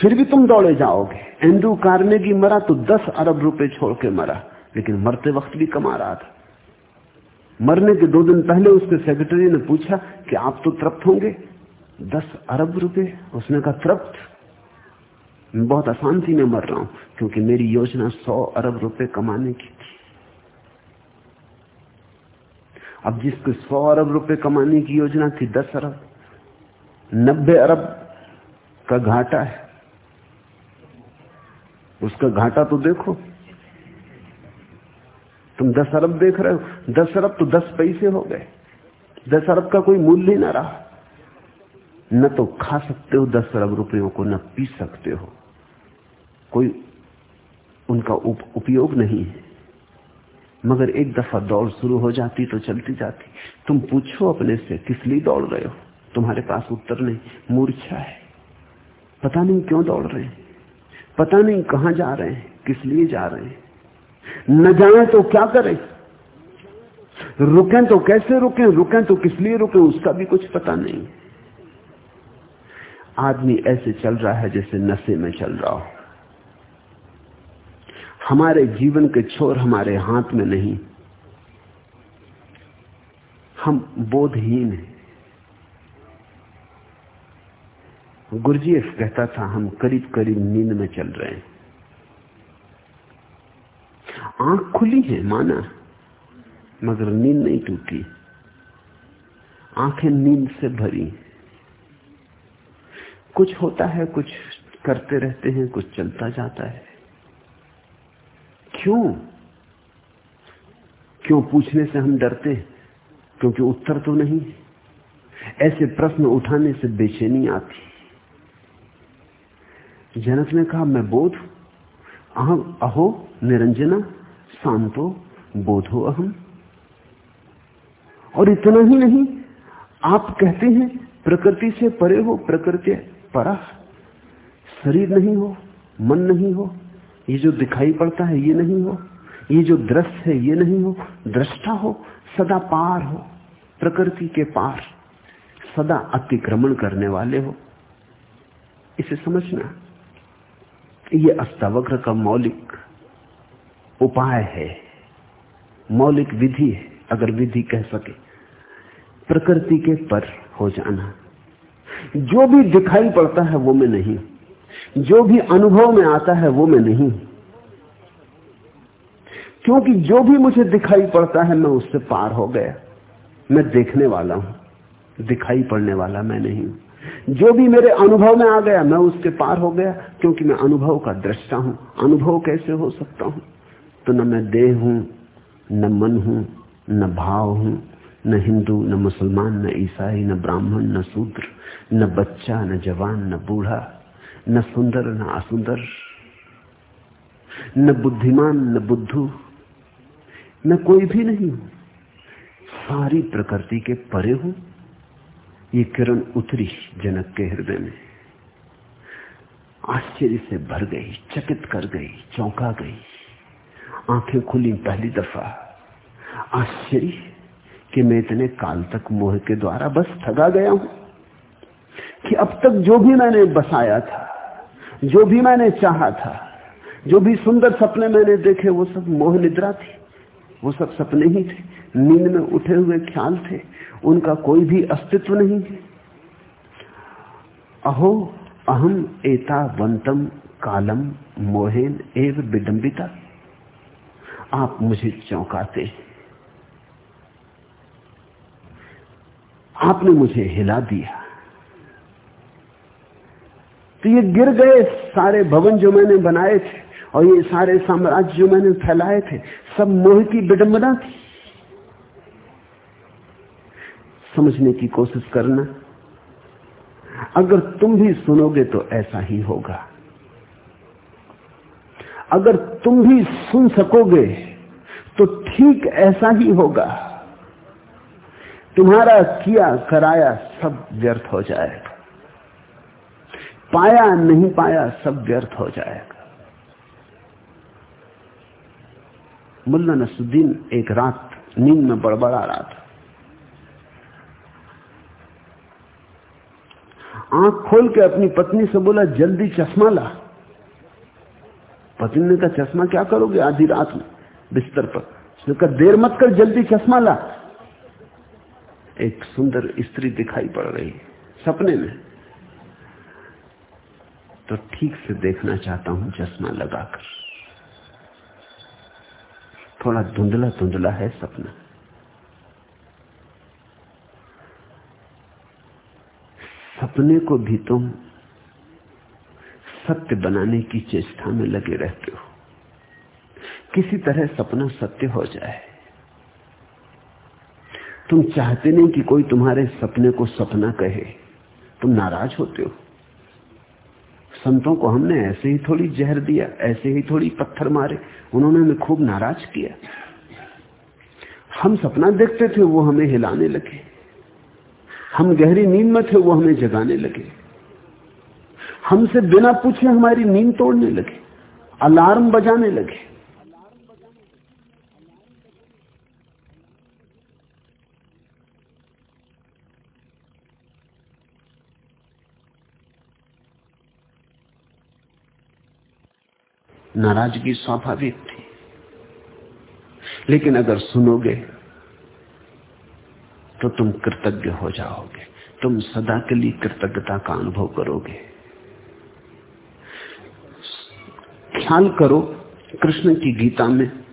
Speaker 2: फिर भी तुम दौड़े जाओगे। एंड्रू कार्नेगी मरा तो दस अरब रुपए छोड़ के मरा, लेकिन मरते वक्त भी कमा रहा था। मरने के दो दिन पहले उसके सेक्रेटरी ने पूछा कि आप तो तृप्त होंगे? दस अरब रुपए? उसने कहा, तृप्त? मैं बहुत अशांति में मर रहा हूँ, क्योंकि मेरी योजना सौ अरब रुपए कमाने की थी। अब जिसको सौ अरब रुपए कमाने की योजना थी, दस अरब, नब्बे अरब का घाटा है। उसका घाटा तो देखो। तुम दस अरब देख रहे हो। दस अरब तो दस पैसे हो गए। दस अरब का कोई मूल्य ना रहा। न तो खा सकते हो दस अरब रुपयों को न पी सकते हो। कोई उनका उप, उपयोग नहीं है। मगर एक दफ़ा दौड़ शुरू हो जाती तो चलती जाती। तुम पूछो अपने से किस लिए दौड़ रहे हो? तुम्हारे पास उत्तर नहीं मूर्छा है। पता नहीं क्यों दौड़ रहे हैं। पता नहीं कहाँ जा रहे हैं, किस लिए जा रहे हैं। न जाए तो क्या करें? रुकें तो कैसे रुकें? रुकें तो किस लिए रुकें? उसका भी कुछ पता नहीं। आदमी ऐसे चल रहा है जैसे नशे में चल रहा हो। हमारे जीवन के छोर हमारे हाथ में नहीं। हम बोधहीन हैं। गुरजीएफ कहता था, हम करीब करीब नींद में चल रहे हैं। आँख खुली है, माना, मगर नींद नहीं टूटी। आँखें नींद से भरी। कुछ होता है, कुछ करते रहते हैं, कुछ चलता जाता है। क्यों? क्यों पूछने से हम डरते? क्योंकि उत्तर तो नहीं। ऐसे प्रश्न उठाने से बेचैनी आती। जनक ने कहा, मैं बोध अहम अहो निरंजना, शांतो, बोधो अहम और इतना ही नहीं, आप कहते हैं, प्रकृति से परे हो, प्रकृति परा। शरीर नहीं हो, मन नहीं हो, ये जो दिखाई पड़ता है, ये नहीं हो। ये जो दृश्य है, ये नहीं हो। दृष्टा हो, सदा पार हो, प्रकृति के पार। सदा अतिक्रमण करने वाले हो। इसे समझना। ये अष्टावक्र का मौलिक उपाय है। मौलिक विधि है, अगर विधि कह सके। प्रकृति के पर हो जाना। जो भी दिखाई पड़ता है वो मैं नहीं जो भी अनुभव में आता है वो मैं नहीं क्योंकि जो भी मुझे दिखाई पड़ता है मैं उससे पार हो गया। मैं देखने वाला हूँ। दिखाई पड़ने वाला मैं नहीं हूँ। जो भी मेरे अनुभव में आ गया, मैं उसके पार हो गया, क्योंकि मैं अनुभव का दृष्टा हूँ। अनुभव कैसे हो सकता हूँ? तो न मैं देह हूँ, न मन हूँ, न भाव हूँ, न हिंदू, न मुसलमान, न ईसाई, न ब्राह्मण, न शूद्र, न बच्चा, न जवान, न बूढ़ा, न सुंदर, न असुंदर, न बुद्धिमान, न बुद्धू मैं कोई भी नहीं हूँ। सारी प्रकृति के परे हूँ। ये किरण उतरी जनक के हृदय में। आश्चर्य से भर गई, चकित कर गई, चौंका गई। आँखें खुली पहली दफ़ा। आश्चर्य कि मैं इतने काल तक मोह के द्वारा बस ठगा गया हूँ कि अब तक जो भी मैंने बसाया था, जो भी मैंने चाहा था, जो भी सुंदर सपने मैंने देखे, वो सब मोह निद्रा थी, वो सब सपने ही थे। नींद में उठे हुए ख्याल थे, उनका कोई भी अस्तित्व नहीं है। अहो, अहम एता वंतम कालम मोहेन एव विडंबिता। आप मुझे चौंकाते आपने मुझे हिला दिया। तो ये गिर गए सारे भवन जो मैंने बनाए थे और ये सारे साम्राज्य जो मैंने फैलाए थे, सब मोह की विडंबना थी। समझने की कोशिश करना। अगर तुम भी सुनोगे तो ऐसा ही होगा। अगर तुम भी सुन सकोगे तो ठीक ऐसा ही होगा। तुम्हारा किया कराया सब व्यर्थ हो जाएगा। पाया नहीं पाया सब व्यर्थ हो जाएगा। मुल्ला नसुद्दीन एक रात नींद में बड़बड़ा रहा था। आँख खोल के अपनी पत्नी से बोला, जल्दी चश्मा ला। पत्नी ने कहा, चश्मा क्या करोगे आधी रात में बिस्तर पर? उसने कहा, देर मत कर, जल्दी चश्मा ला। एक सुंदर स्त्री दिखाई पड़ रही सपने में। तो ठीक से देखना चाहता हूँ, चश्मा लगाकर। थोड़ा धुंधला धुंधला है सपना। सपने को भी तुम सत्य बनाने की चेष्टा में लगे रहते हो। किसी तरह सपना सत्य हो जाए। तुम चाहते नहीं कि कोई तुम्हारे सपने को सपना कहे। तुम नाराज़ होते हो। संतों को हमने ऐसे ही थोड़ी जहर दिया, ऐसे ही थोड़ी पत्थर मारे। उन्होंने हमें खूब नाराज़ किया। हम सपना देखते थे, वो हमें हिलाने लगे। हम गहरी नींद में थे, वो हमें जगाने लगे। हमसे बिना पूछे हमारी नींद तोड़ने लगे, अलार्म बजाने लगे। नाराज़गी स्वाभाविक थी। लेकिन अगर सुनोगे तो तुम कृतज्ञ हो जाओगे। तुम सदा के लिए कृतज्ञता का अनुभव करोगे। ख्याल करो, कृष्ण की गीता में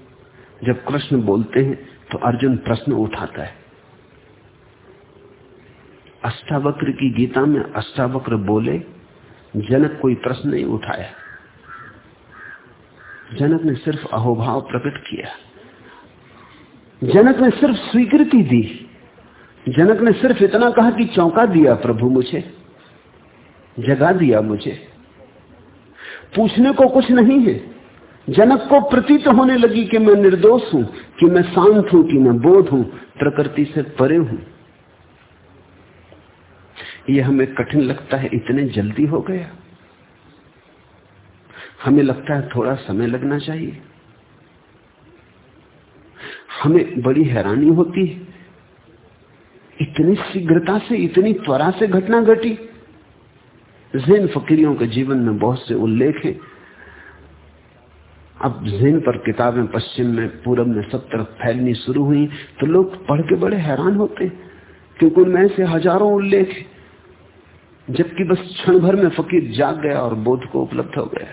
Speaker 2: जब कृष्ण बोलते हैं तो अर्जुन प्रश्न उठाता है। अष्टावक्र की गीता में अष्टावक्र बोले, जनक कोई प्रश्न नहीं उठाया। जनक ने सिर्फ़ अहोभाव प्रकट किया। जनक ने सिर्फ़ स्वीकृति दी। जनक ने सिर्फ़ इतना कहा कि चौंका दिया प्रभु मुझे, जगा दिया मुझे। पूछने को कुछ नहीं है। जनक को प्रतीत होने लगी कि मैं निर्दोष हूँ, कि मैं शांत हूँ, कि मैं बोध हूँ, प्रकृति से परे हूँ। यह हमें कठिन लगता है, इतने जल्दी हो गया। हमें लगता है थोड़ा समय लगना चाहिए। हमें बड़ी हैरानी होती है। इतनी शीघ्रता से, इतनी त्वरा से घटना घटी। जैन फकीरियों के जीवन में बहुत से उल्लेख हैं। अब जैन पर किताबें पश्चिम में, पूरब में सब तरफ़ फैलनी शुरू हुई तो लोग पढ़ के बड़े हैरान होते क्योंकि उनमें ऐसे हज़ारों उल्लेख जबकि बस क्षण भर में फकीर जाग गया और बोध को उपलब्ध हो गया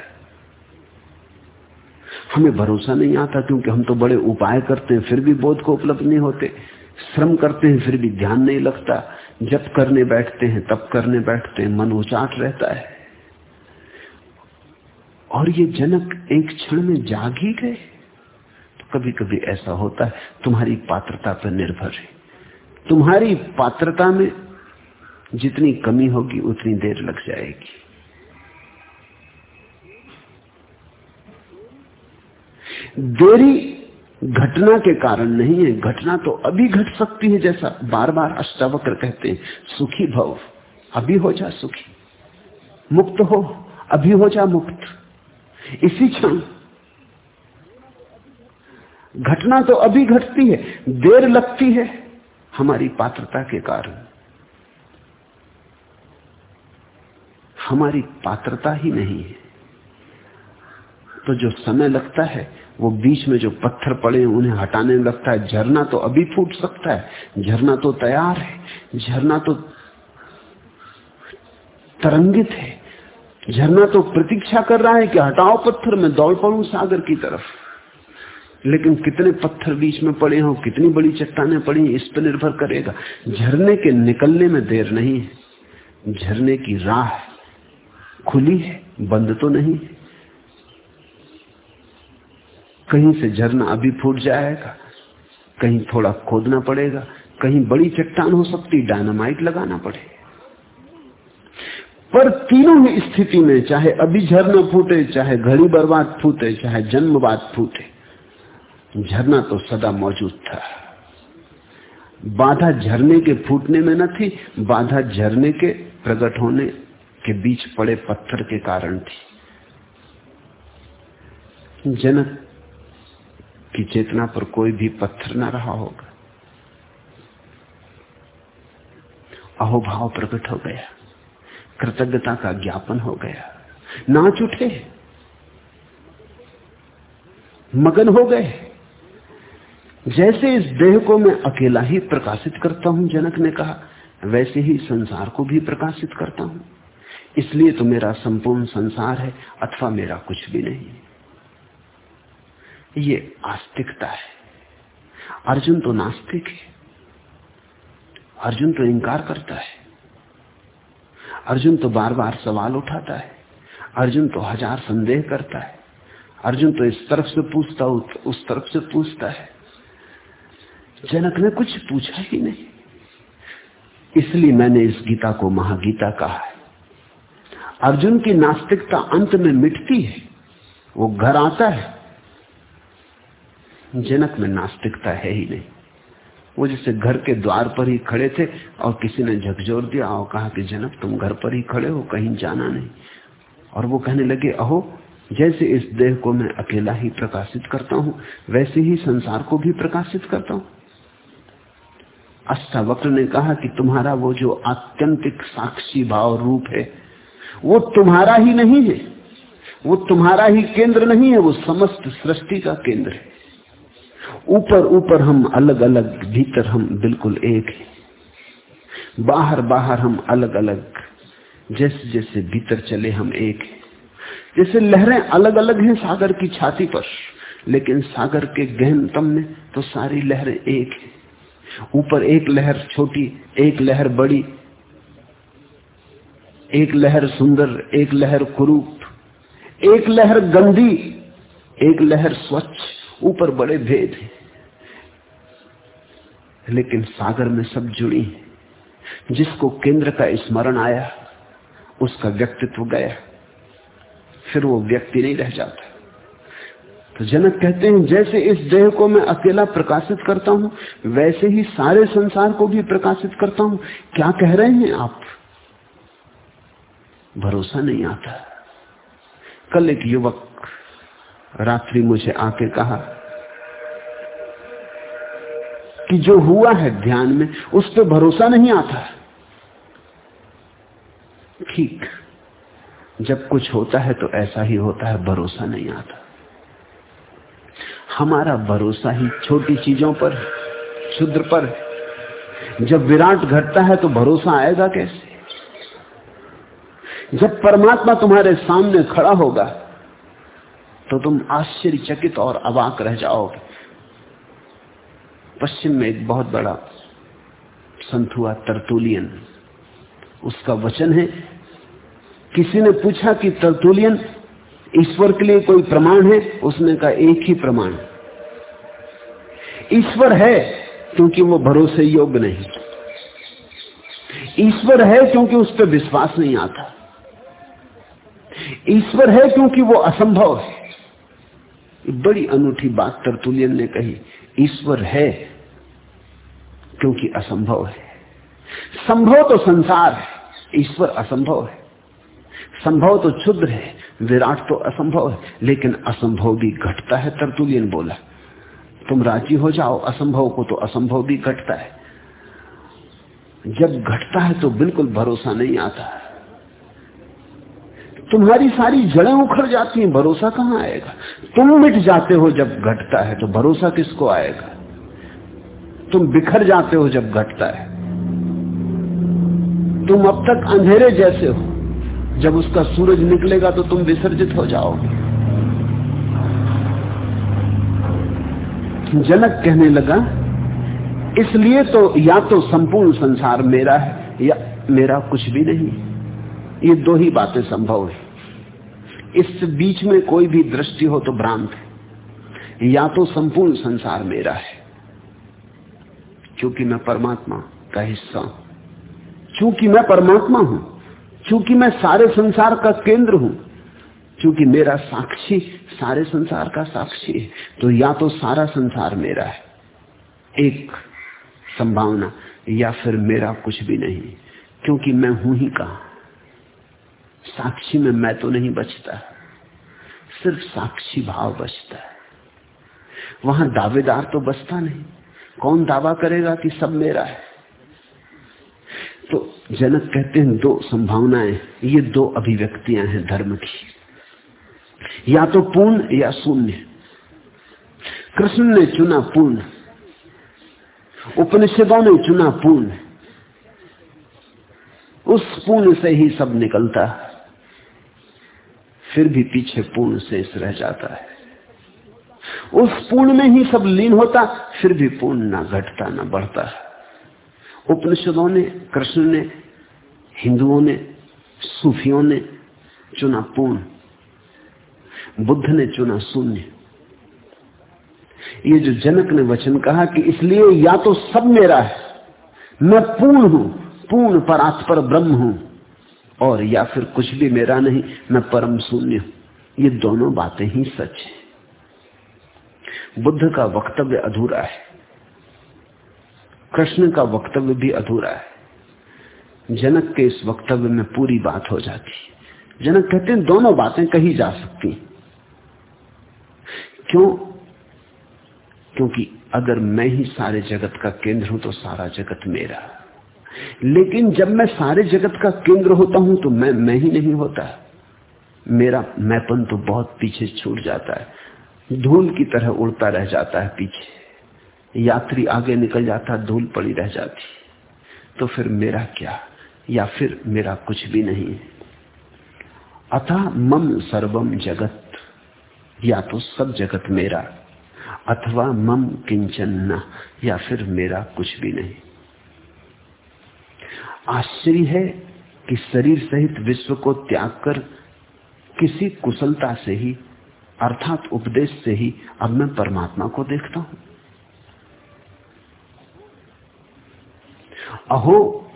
Speaker 2: हमें भरोसा नहीं आता, क्योंकि हम तो बड़े उपाय करते हैं, फिर भी बोध को उपलब्ध नहीं होते। श्रम करते हैं, फिर भी ध्यान नहीं लगता। जब करने बैठते हैं, तब करने बैठते हैं, मन उचाट रहता है। और ये जनक एक क्षण में जाग ही गए। तो कभी कभी ऐसा होता है, तुम्हारी पात्रता पर निर्भर है। तुम्हारी पात्रता में जितनी कमी होगी, उतनी देर लग जाएगी। देरी घटना के कारण नहीं है। घटना तो अभी घट सकती है जैसा बार बार अष्टावक्र कहते हैं, सुखी भव। अभी हो जा सुखी। मुक्त हो। अभी हो जा मुक्त। इसी क्षण घटना तो अभी घटती है, देर लगती है हमारी पात्रता के कारण। हमारी पात्रता ही नहीं है। तो जो समय लगता है वो बीच में जो पत्थर पड़े उन्हें हटाने लगता है, झरना तो अभी फूट सकता है। झरना तो तैयार है, झरना तो तरंगित है। झरना तो प्रतीक्षा कर रहा है कि हटाओ पत्थर, में दौड़ पड़ू सागर की तरफ़। लेकिन कितने पत्थर बीच में पड़े हो, कितनी बड़ी चट्टाने पड़ी इस पर निर्भर करेगा। झरने के निकलने में देर नहीं है। झरने की राह खुली है, बंद तो नहीं है। कहीं से झरना अभी फूट जाएगा, कहीं थोड़ा खोदना पड़ेगा, कहीं बड़ी चट्टान हो सकती, डायनामाइट लगाना पड़ेगा पर तीनों ही स्थिति में, चाहे अभी झरना फूटे, चाहे घड़ी बर्बाद फूटे, चाहे जन्मवाद फूटे, झरना तो सदा मौजूद था। बाधा झरने के फूटने में न थी, बाधा झरने के प्रकट होने के बीच पड़े पत्थर के कारण थी। जनक की चेतना पर कोई भी पत्थर ना रहा होगा, अहोभाव प्रकट हो गया, कृतज्ञता का ज्ञापन हो गया, नाच उठे, मगन हो गए। जैसे इस देह को मैं अकेला ही प्रकाशित करता हूँ, जनक ने कहा, वैसे ही संसार को भी प्रकाशित करता हूँ। इसलिए तो मेरा संपूर्ण संसार है, अथवा मेरा कुछ भी नहीं। ये आस्तिकता है। अर्जुन तो नास्तिक है। अर्जुन तो इनकार करता है। अर्जुन तो बार बार सवाल उठाता है। अर्जुन तो हज़ार संदेह करता है। अर्जुन तो इस तरफ़ से पूछता, उस तरफ़ से पूछता है। जनक ने कुछ पूछा ही नहीं। इसलिए मैंने इस गीता को महागीता कहा है। अर्जुन की नास्तिकता अंत में मिटती है। वो घर आता है। जनक में नास्तिकता है ही नहीं। वो जैसे घर के द्वार पर ही खड़े थे और किसी ने झकझोर दिया, और कहा कि जनक, तुम घर पर ही खड़े हो, कहीं जाना नहीं। और वो कहने लगे, अहो, जैसे इस देह को मैं अकेला ही प्रकाशित करता हूँ, वैसे ही संसार को भी प्रकाशित करता हूँ। अष्टावक्र ने कहा कि तुम्हारा वो जो आत्यंतिक साक्षी भाव रूप है, वो तुम्हारा ही नहीं है। वो तुम्हारा ही केंद्र नहीं है, वो समस्त सृष्टि का केंद्र है। ऊपर ऊपर हम अलग अलग, भीतर हम बिल्कुल एक हैं। बाहर बाहर हम अलग अलग, जैसे जैसे भीतर चले हम एक हैं। जैसे लहरें अलग अलग हैं सागर की छाती पर, लेकिन सागर के गहनतम में तो सारी लहरें एक है। ऊपर एक लहर छोटी, एक लहर बड़ी, एक लहर सुंदर, एक लहर कुरूप, एक लहर गंदी, एक लहर स्वच्छ। ऊपर बड़े भेद हैं। लेकिन सागर में सब जुड़ी है। जिसको केंद्र का स्मरण आया, उसका व्यक्तित्व गया। फिर वो व्यक्ति नहीं रह जाता। तो जनक कहते हैं, जैसे इस देह को मैं अकेला प्रकाशित करता हूँ, वैसे ही सारे संसार को भी प्रकाशित करता हूँ। क्या कह रहे हैं आप? भरोसा नहीं आता। कल एक युवक रात्रि मुझे आके कहा कि जो हुआ है ध्यान में, उस पर भरोसा नहीं आता। ठीक, जब कुछ होता है तो ऐसा ही होता है, भरोसा नहीं आता। हमारा भरोसा ही छोटी चीज़ों पर, शुद्र पर जब विराट घटता है तो भरोसा आएगा कैसे? जब परमात्मा तुम्हारे सामने खड़ा होगा तो तुम आश्चर्यचकित और अवाक रह जाओगे। पश्चिम में एक बहुत बड़ा संत हुआ, तरतुलियन। उसका वचन है, किसी ने पूछा कि तरतुलियन, ईश्वर के लिए कोई प्रमाण है? उसने कहा, एक ही प्रमाण ईश्वर है क्योंकि वो भरोसे योग्य नहीं। ईश्वर है क्योंकि उस पर विश्वास नहीं आता। ईश्वर है क्योंकि वो असंभव है। बड़ी अनूठी बात तरतुलियन ने कही, ईश्वर है क्योंकि असंभव है। संभव तो संसार है, ईश्वर असंभव है। संभव तो क्षुद्र है, विराट तो असंभव है, लेकिन असंभव भी घटता है, तरतुलियन बोला। तुम राज़ी हो जाओ, असंभव को तो असंभव भी घटता है। जब घटता है तो बिल्कुल भरोसा नहीं आता। तुम्हारी सारी जड़ें उखड़ जाती हैं, भरोसा कहाँ आएगा? तुम मिट जाते हो जब घटता है तो भरोसा किसको आएगा? तुम बिखर जाते हो जब घटता है। तुम अब तक अंधेरे जैसे हो। जब उसका सूरज निकलेगा तो तुम विसर्जित हो जाओगे। जनक कहने लगा, इसलिए तो या तो संपूर्ण संसार मेरा है, या मेरा कुछ भी नहीं ये दो ही बातें संभव है। इस बीच में कोई भी दृष्टि हो तो भ्रांत है। या तो संपूर्ण संसार मेरा है। क्योंकि मैं परमात्मा का हिस्सा हूँ। चूँकि मैं परमात्मा हूँ। चूँकि मैं सारे संसार का केंद्र हूँ। क्योंकि मेरा साक्षी, सारे संसार का साक्षी है। तो या तो सारा संसार मेरा है। एक संभावना, या फिर मेरा कुछ भी नहीं। क्योंकि मैं हूँ ही कहा? साक्षी में मैं तो नहीं बचता। सिर्फ़ साक्षी भाव बचता है। वहाँ दावेदार तो बचता नहीं। कौन दावा करेगा कि सब मेरा है? तो जनक कहते हैं, दो संभावनाएँ, ये दो अभिव्यक्तियाँ हैं धर्म की। या तो पूर्ण या शून्य। कृष्ण ने चुना पूर्ण। उपनिषदों ने चुना पूर्ण। उस पूर्ण से ही सब निकलता फिर भी पीछे पूर्ण शेष रह जाता है। उस पूर्ण में ही सब लीन होता, फिर भी पूर्ण ना घटता, ना बढ़ता। उपनिषदों ने, कृष्ण ने, हिंदुओं ने, सूफियों ने चुना पूर्ण। बुद्ध ने चुना शून्य। ये जो जनक ने वचन कहा कि इसलिए या तो सब मेरा है, मैं पूर्ण हूँ, पूर्ण परात्पर ब्रह्म हूँ। और या फिर कुछ भी मेरा नहीं, मैं परम शून्य हूँ। ये दोनों बातें ही सच है। बुद्ध का वक्तव्य अधूरा है। कृष्ण का वक्तव्य भी अधूरा है। जनक के इस वक्तव्य में पूरी बात हो जाती है। जनक कहते हैं, दोनों बातें कही जा सकती क्यों? क्योंकि अगर मैं ही सारे जगत का केंद्र हूँ तो सारा जगत मेरा लेकिन जब मैं सारे जगत का केंद्र होता हूँ तो मैं मैं ही नहीं होता। मेरा मैपन तो बहुत पीछे छूट जाता है। धूल की तरह उड़ता रह जाता है पीछे। यात्री आगे निकल जाता, धूल पड़ी रह जाती। तो फिर मेरा क्या? या फिर मेरा कुछ भी नहीं। अतः मम सर्वम जगत, या तो सब जगत मेरा। अथवा मम किंचन न, या फिर मेरा कुछ भी नहीं। आश्चर्य है कि शरीर सहित विश्व को त्याग कर किसी कुशलता से ही, अर्थात उपदेश से ही, अब मैं परमात्मा को देखता हूँ। अहो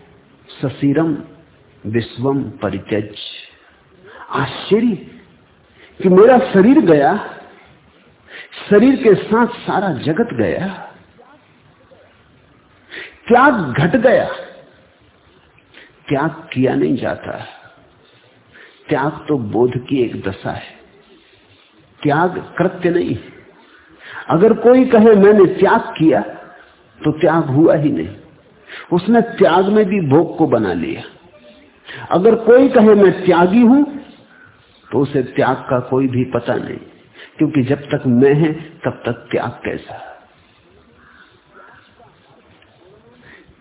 Speaker 2: ससीरम विश्वम परित्यज आश्चर्य कि मेरा शरीर गया, शरीर के साथ सारा जगत गया। त्याग घट गया। त्याग किया नहीं जाता। त्याग तो बोध की एक दशा है। त्याग कृत्य नहीं। अगर कोई कहे, मैंने त्याग किया तो त्याग हुआ ही नहीं। उसने त्याग में भी भोग को बना लिया। अगर कोई कहे, मैं त्यागी हूँ तो उसे त्याग का कोई भी पता नहीं। क्योंकि जब तक मैं है, तब तक त्याग कैसा?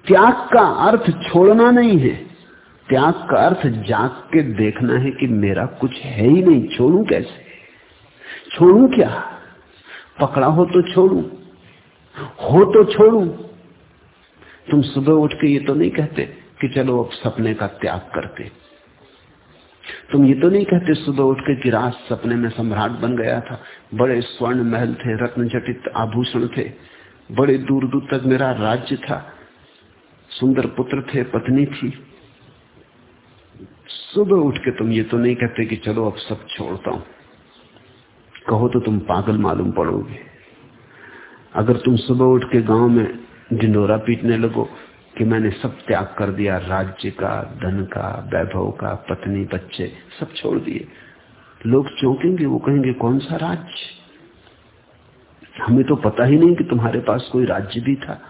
Speaker 2: त्याग का अर्थ छोड़ना नहीं है। त्याग का अर्थ जाग के देखना है कि मेरा कुछ है ही नहीं। छोड़ू कैसे? छोड़ू क्या? पकड़ा हो तो छोड़ू, हो तो छोड़ू। तुम सुबह उठ के ये तो नहीं कहते कि चलो अब सपने का त्याग करते। तुम ये तो नहीं कहते सुबह उठ के कि रात सपने में सम्राट बन गया था। बड़े स्वर्ण महल थे रत्न जटित आभूषण थे। बड़े दूर दूर तक मेरा राज्य था। सुंदर पुत्र थे, पत्नी थी। सुबह उठ के तुम ये तो नहीं कहते कि चलो अब सब छोड़ता हूँ। कहो तो तुम पागल मालूम पड़ोगे। अगर तुम सुबह उठ के गाँव में ढिंडोरा पीटने लगो कि मैंने सब त्याग कर दिया, राज्य का, धन का, वैभव का, पत्नी, बच्चे, सब छोड़ दिए। लोग चौंकेंगे, वो कहेंगे, कौन सा राज्य? हमें तो पता ही नहीं कि तुम्हारे पास कोई राज्य भी था।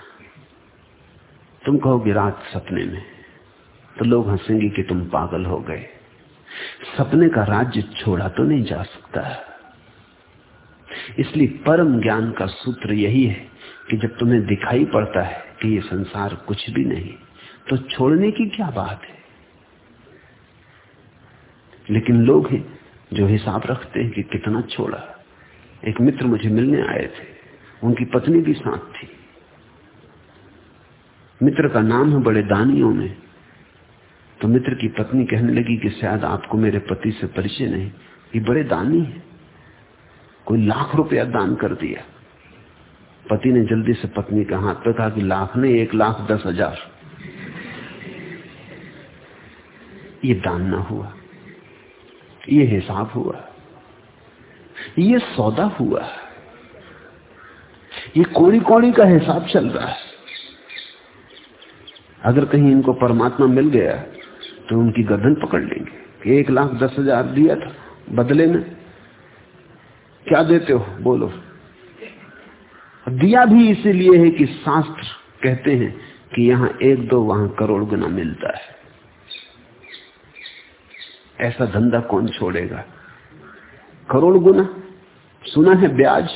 Speaker 2: तुम कहोगे, रात सपने में तो लोग हंसेंगे कि तुम पागल हो गए। सपने का राज्य छोड़ा तो नहीं जा सकता। इसलिए परम ज्ञान का सूत्र यही है कि जब तुम्हें दिखाई पड़ता है कि ये संसार कुछ भी नहीं तो छोड़ने की क्या बात है? लेकिन लोग हैं जो हिसाब रखते हैं कि कितना छोड़ा। एक मित्र मुझे मिलने आए थे। उनकी पत्नी भी साथ थी। मित्र का नाम है बड़े दानियों में। तो मित्र की पत्नी कहने लगी कि शायद आपको मेरे पति से परिचय नहीं। ये बड़े दानी है। कोई लाख रुपया दान कर दिया। पति ने जल्दी से पत्नी का हाथ पे कहा कि लाख नहीं, एक लाख दस हज़ार। ये दान ना हुआ। ये हिसाब हुआ। ये सौदा हुआ। ये कौड़ी कौड़ी का हिसाब चल रहा है। अगर कहीं इनको परमात्मा मिल गया तो उनकी गर्दन पकड़ लेंगे। एक लाख दस हज़ार दिया था, बदले में। क्या देते हो? बोलो। दिया भी इसीलिए है कि शास्त्र कहते हैं कि यहाँ एक दो वहाँ करोड़ गुना मिलता है। ऐसा धंधा कौन छोड़ेगा? करोड़ गुना? सुना है ब्याज?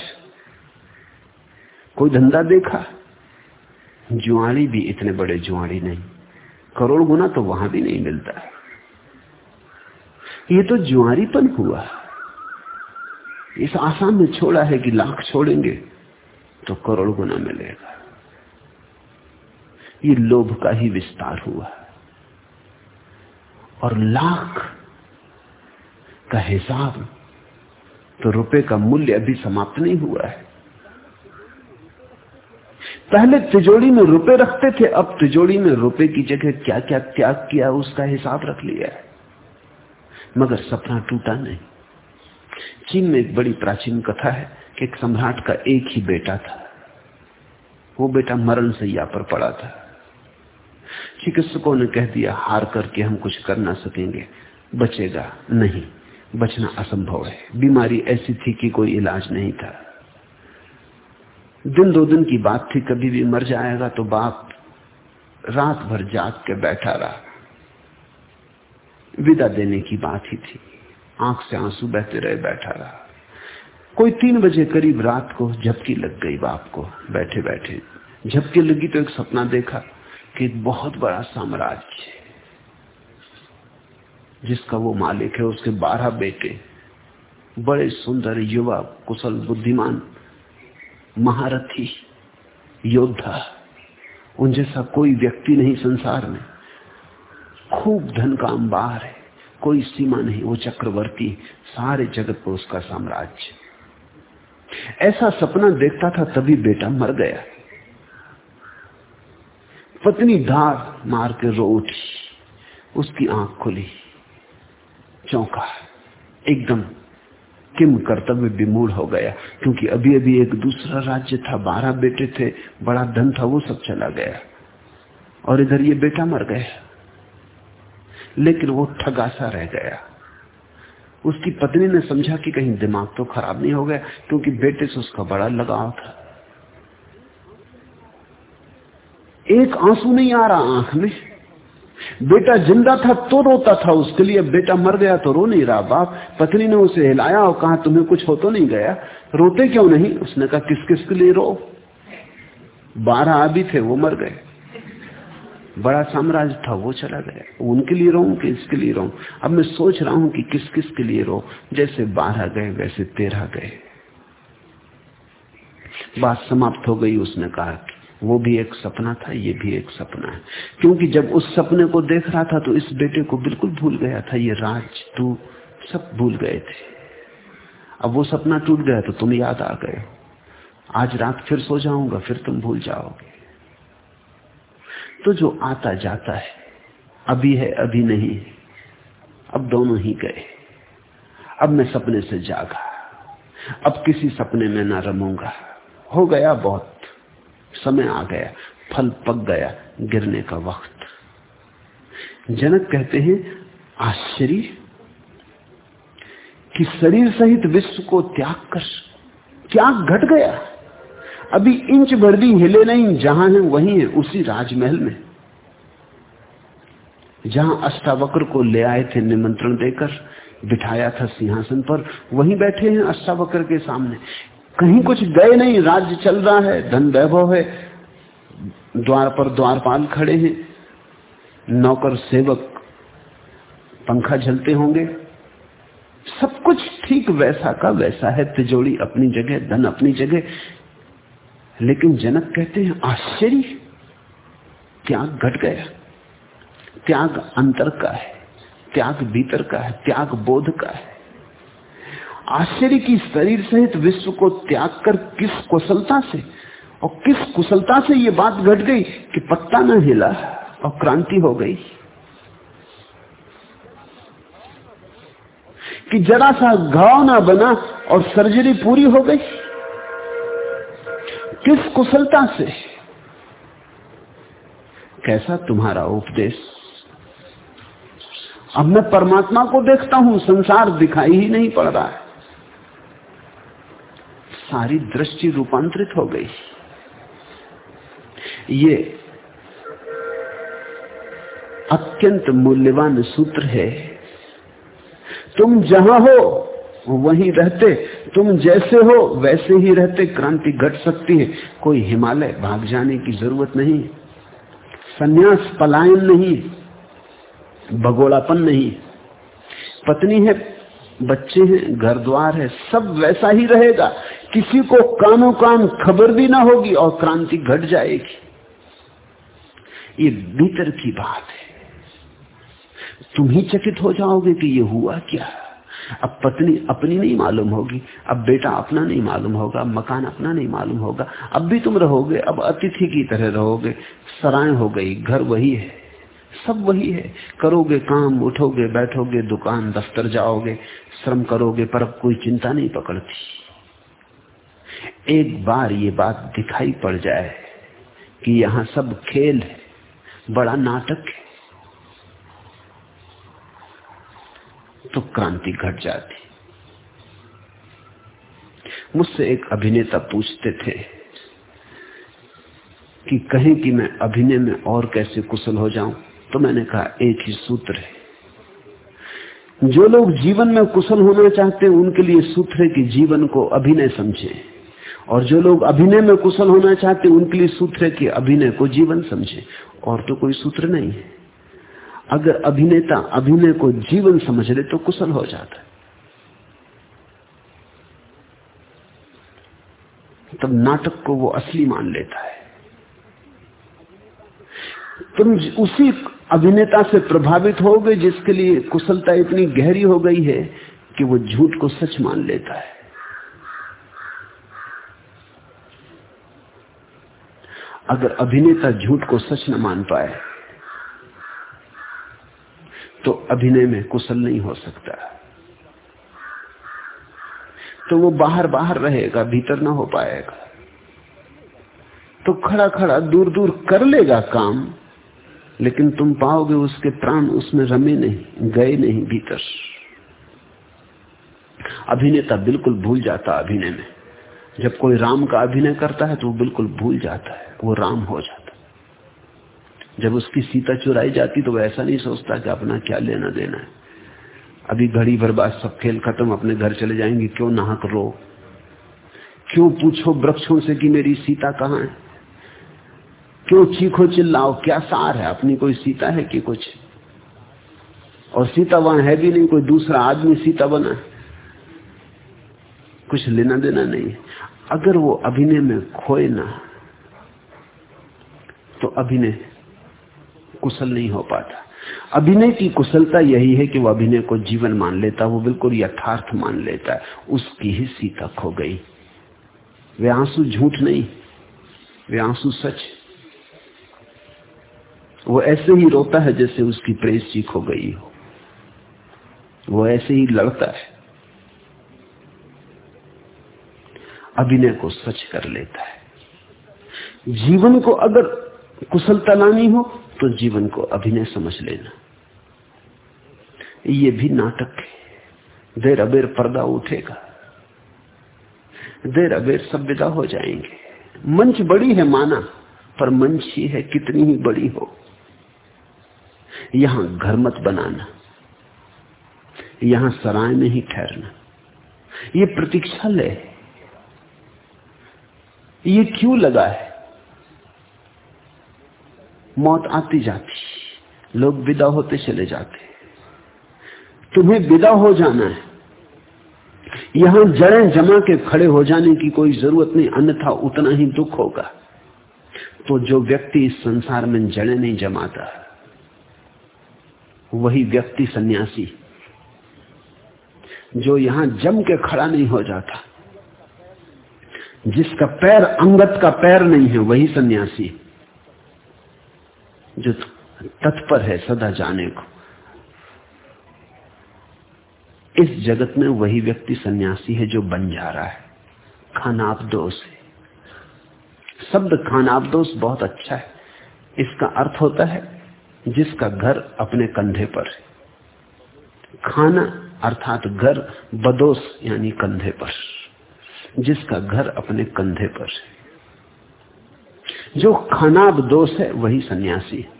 Speaker 2: कोई धंधा देखा? जुआड़ी भी इतने बड़े जुआड़ी नहीं। करोड़ गुना तो वहाँ भी नहीं मिलता। ये तो जुआरीपन हुआ। इस आसाम में छोड़ा है कि लाख छोड़ेंगे तो करोड़ गुना मिलेगा। ये लोभ का ही विस्तार हुआ। और लाख का हिसाब तो रुपए का मूल्य अभी समाप्त नहीं हुआ है। पहले तिजोरी में रुपए रखते थे, अब तिजोरी में रुपए की जगह क्या क्या त्याग किया, उसका हिसाब रख लिया है। मगर सपना टूटा नहीं। चीन में एक बड़ी प्राचीन कथा है कि एक सम्राट का एक ही बेटा था। वो बेटा मरण सैया पर पड़ा था। चिकित्सकों ने कह दिया, हार करके हम कुछ कर ना सकेंगे। बचेगा नहीं, बचना असंभव है। बीमारी ऐसी थी कि कोई इलाज नहीं था। दिन दो दिन की बात थी, कभी भी मर जाएगा तो बाप रात भर जाग के बैठा रहा। विदा देने की बात ही थी। आँख से आँसू बहते रहे, बैठा रहा। कोई तीन बजे करीब रात को झपकी लग गई बाप को बैठे बैठे झपकी लगी तो एक सपना देखा कि एक बहुत बड़ा साम्राज्य जिसका वो मालिक है, उसके बारह बेटे। बड़े सुंदर, युवा, कुशल, बुद्धिमान महारथी, योद्धा, उन जैसा कोई व्यक्ति नहीं संसार में। खूब धन का अंबार है, कोई सीमा नहीं, वो चक्रवर्ती, सारे जगत पर उसका साम्राज्य। ऐसा सपना देखता था, तभी बेटा मर गया। पत्नी धार मार के रो उठी, उसकी आँख खुली, चौंका, एकदम किम कर्तव्य विमूढ़ हो गया। क्योंकि अभी अभी एक दूसरा राज्य था, बारह बेटे थे, बड़ा धन था, वो सब चला गया। और इधर ये बेटा मर गया। लेकिन वो ठगासा रह गया। उसकी पत्नी ने समझा कि कहीं दिमाग तो खराब नहीं हो गया, क्योंकि बेटे से उसका बड़ा लगाव था। एक आँसू नहीं आ रहा आँख में। बेटा ज़िंदा था तो रोता था, उसके लिए बेटा मर गया तो रो नहीं रहा बाप। पत्नी ने उसे हिलाया और कहा, तुम्हें कुछ हो तो नहीं गया। रोते क्यों नहीं? उसने कहा, किस किस के लिए रो? बारह आदि थे, वो मर गए। बड़ा साम्राज्य था, वो चला गया। उनके लिए रो कि इसके लिए रो अब मैं सोच रहा हूँ कि किस किस के लिए रो। जैसे बारह गए, वैसे तेरह गए। बात समाप्त हो गई, उसने कहा वो भी एक सपना था, ये भी एक सपना है। क्योंकि जब उस सपने को देख रहा था तो इस बेटे को बिल्कुल भूल गया था, ये राज, तू सब भूल गए थे। अब वो सपना टूट गया तो तुम याद आ गए। आज रात फिर सो जाऊँगा, फिर तुम भूल जाओगे। तो जो आता जाता है, अभी है, अभी नहीं अब दोनों ही गए। अब मैं सपने से जागा, अब किसी सपने में ना रमूँगा। हो गया बहुत समय आ गया, फल पक गया गिरने का वक्त। जनक कहते हैं, आश्चर्य कि शरीर सहित विश्व को त्याग कर क्या घट गया। अभी इंच भर भी हिले नहीं, जहाँ है वहीं है, उसी राजमहल में। जहाँ अष्टावक्र को ले आए थे निमंत्रण देकर, बिठाया था सिंहासन पर, वहीं बैठे हैं अष्टावक्र के सामने। कहीं कुछ गए नहीं, राज्य चल रहा है, धन वैभव है, द्वार पर द्वारपाल खड़े हैं। नौकर सेवक, पंखा झलते होंगे। सब कुछ ठीक वैसा का वैसा है तिजोड़ी अपनी जगह, धन अपनी जगह। लेकिन जनक कहते हैं, आश्चर्य, त्याग घट गया। त्याग अंतर का है, त्याग भीतर का है, त्याग बोध का है। आश्चर्य की शरीर सहित विश्व को त्याग कर किस कुशलता से और किस कुशलता से ये बात घट गई कि पत्ता न हिला और क्रांति हो गई। कि जरा सा घाव ना बना और सर्जरी पूरी हो गई। किस कुशलता से? कैसा तुम्हारा उपदेश? अब मैं परमात्मा को देखता हूँ, संसार दिखाई ही नहीं पड़ रहा है। सारी दृष्टि रूपांतरित हो गई। ये अत्यंत मूल्यवान सूत्र है। तुम जहाँ हो, वहीं रहते। तुम जैसे हो, वैसे ही रहते। क्रांति घट सकती है। कोई हिमालय भाग जाने की ज़रूरत नहीं। सन्यास पलायन नहीं। भगोड़ापन नहीं। पत्नी है, बच्चे हैं, घर द्वार है, सब वैसा ही रहेगा। किसी को कानो कान खबर भी ना होगी और क्रांति घट जाएगी। ये भीतर की बात है। तुम ही चकित हो जाओगे कि ये हुआ क्या? अब पत्नी अपनी नहीं मालूम होगी, अब बेटा अपना नहीं मालूम होगा मकान अपना नहीं मालूम होगा। अब भी तुम रहोगे, अब अतिथि की तरह रहोगे, सराय हो गई, घर वही है। सब वही है। करोगे काम, उठोगे, बैठोगे, दुकान, दफ्तर जाओगे, श्रम करोगे, पर अब कोई चिंता नहीं पकड़ती। एक बार ये बात दिखाई पड़ जाए कि यहाँ सब खेल है, बड़ा नाटक है तो क्रांति घट जाती। मुझसे एक अभिनेता पूछते थे कि कहें कि मैं अभिनय में और कैसे कुशल हो जाऊँ तो मैंने कहा, एक ही सूत्र है। जो लोग जीवन में कुशल होना चाहते हैं, उनके लिए सूत्र है कि जीवन को अभिनय समझे। और जो लोग अभिनय में कुशल होना चाहते उनके लिए सूत्र है कि अभिनय को जीवन समझे। और तो कोई सूत्र नहीं है। अगर अभिनेता अभिनय को जीवन समझ ले तो कुशल हो जाता है। तब नाटक को वो असली मान लेता है। तुम उसी अभिनेता से प्रभावित हो गए जिसके लिए कुशलता इतनी गहरी हो गई है कि वो झूठ को सच मान लेता है। अगर अभिनेता झूठ को सच न मान पाए तो अभिनय में कुशल नहीं हो सकता। तो वो बाहर बाहर रहेगा, भीतर ना हो पाएगा। तो खड़ा खड़ा दूर दूर कर लेगा काम, लेकिन तुम पाओगे उसके प्राण उसमें रमे नहीं, गए नहीं भीतर। अभिनेता बिल्कुल भूल जाता अभिनय में। जब कोई राम का अभिनय करता है तो वो बिल्कुल भूल जाता है, वो राम हो जाता है। जब उसकी सीता चुराई जाती तो वो ऐसा नहीं सोचता कि अपना क्या लेना देना है। अभी घड़ी भर बाद सब खेल खत्म, अपने घर चले जाएँगे, क्यों नाहक रो? क्यों पूछो वृक्षों से कि मेरी सीता कहाँ है? क्यों चीखो चिल्लाओ, क्या सार है? अपनी कोई सीता है कि कुछ? और सीता वहाँ है भी नहीं, कोई दूसरा आदमी सीता बना है। कुछ लेना देना नहीं अगर वो अभिनय में खोए ना तो अभिनय कुशल नहीं हो पाता। अभिनय की कुशलता यही है कि वो अभिनय को जीवन मान लेता, वो बिल्कुल यथार्थ मान लेता। है उसकी ही सीता खो गई। वे आँसू झूठ नहीं, वे आँसू सच। वो ऐसे ही रोता है जैसे उसकी प्रेस खो गई हो। वो ऐसे ही लड़ता है। अभिनय को सच कर लेता है। जीवन को अगर कुशलता लानी हो तो जीवन को अभिनय समझ लेना। ये भी नाटक है। देर अबेर पर्दा उठेगा। देर अबेर सब विदा हो जाएँगे। मंच बड़ी है माना, पर मंच ही है कितनी ही बड़ी हो। यहाँ घर मत बनाना। यहाँ सराय में ही ठहरना। ये प्रतीक्षा प्रतीक्षालय ये क्यों लगा है? मौत आती जाती, लोग विदा होते चले जाते। तुम्हें विदा हो जाना है। यहाँ जड़ें जमा के खड़े हो जाने की कोई ज़रूरत नहीं, अन्यथा उतना ही दुख होगा। तो जो व्यक्ति इस संसार में जड़ें नहीं जमाता, वही व्यक्ति सन्यासी। जो यहाँ जम के खड़ा नहीं हो जाता जिसका पैर अंगत का पैर नहीं है, वही सन्यासी जो तत्पर है सदा जाने को। इस जगत में वही व्यक्ति सन्यासी है जो बन जा रहा है। खानाबदोष है। शब्द खानाबदोष बहुत अच्छा है। इसका अर्थ होता है, जिसका घर अपने कंधे पर है। खाना अर्थात घर बदोस यानी कंधे पर। जिसका घर अपने कंधे पर है। जो खानाब दोष है, वही सन्यासी है।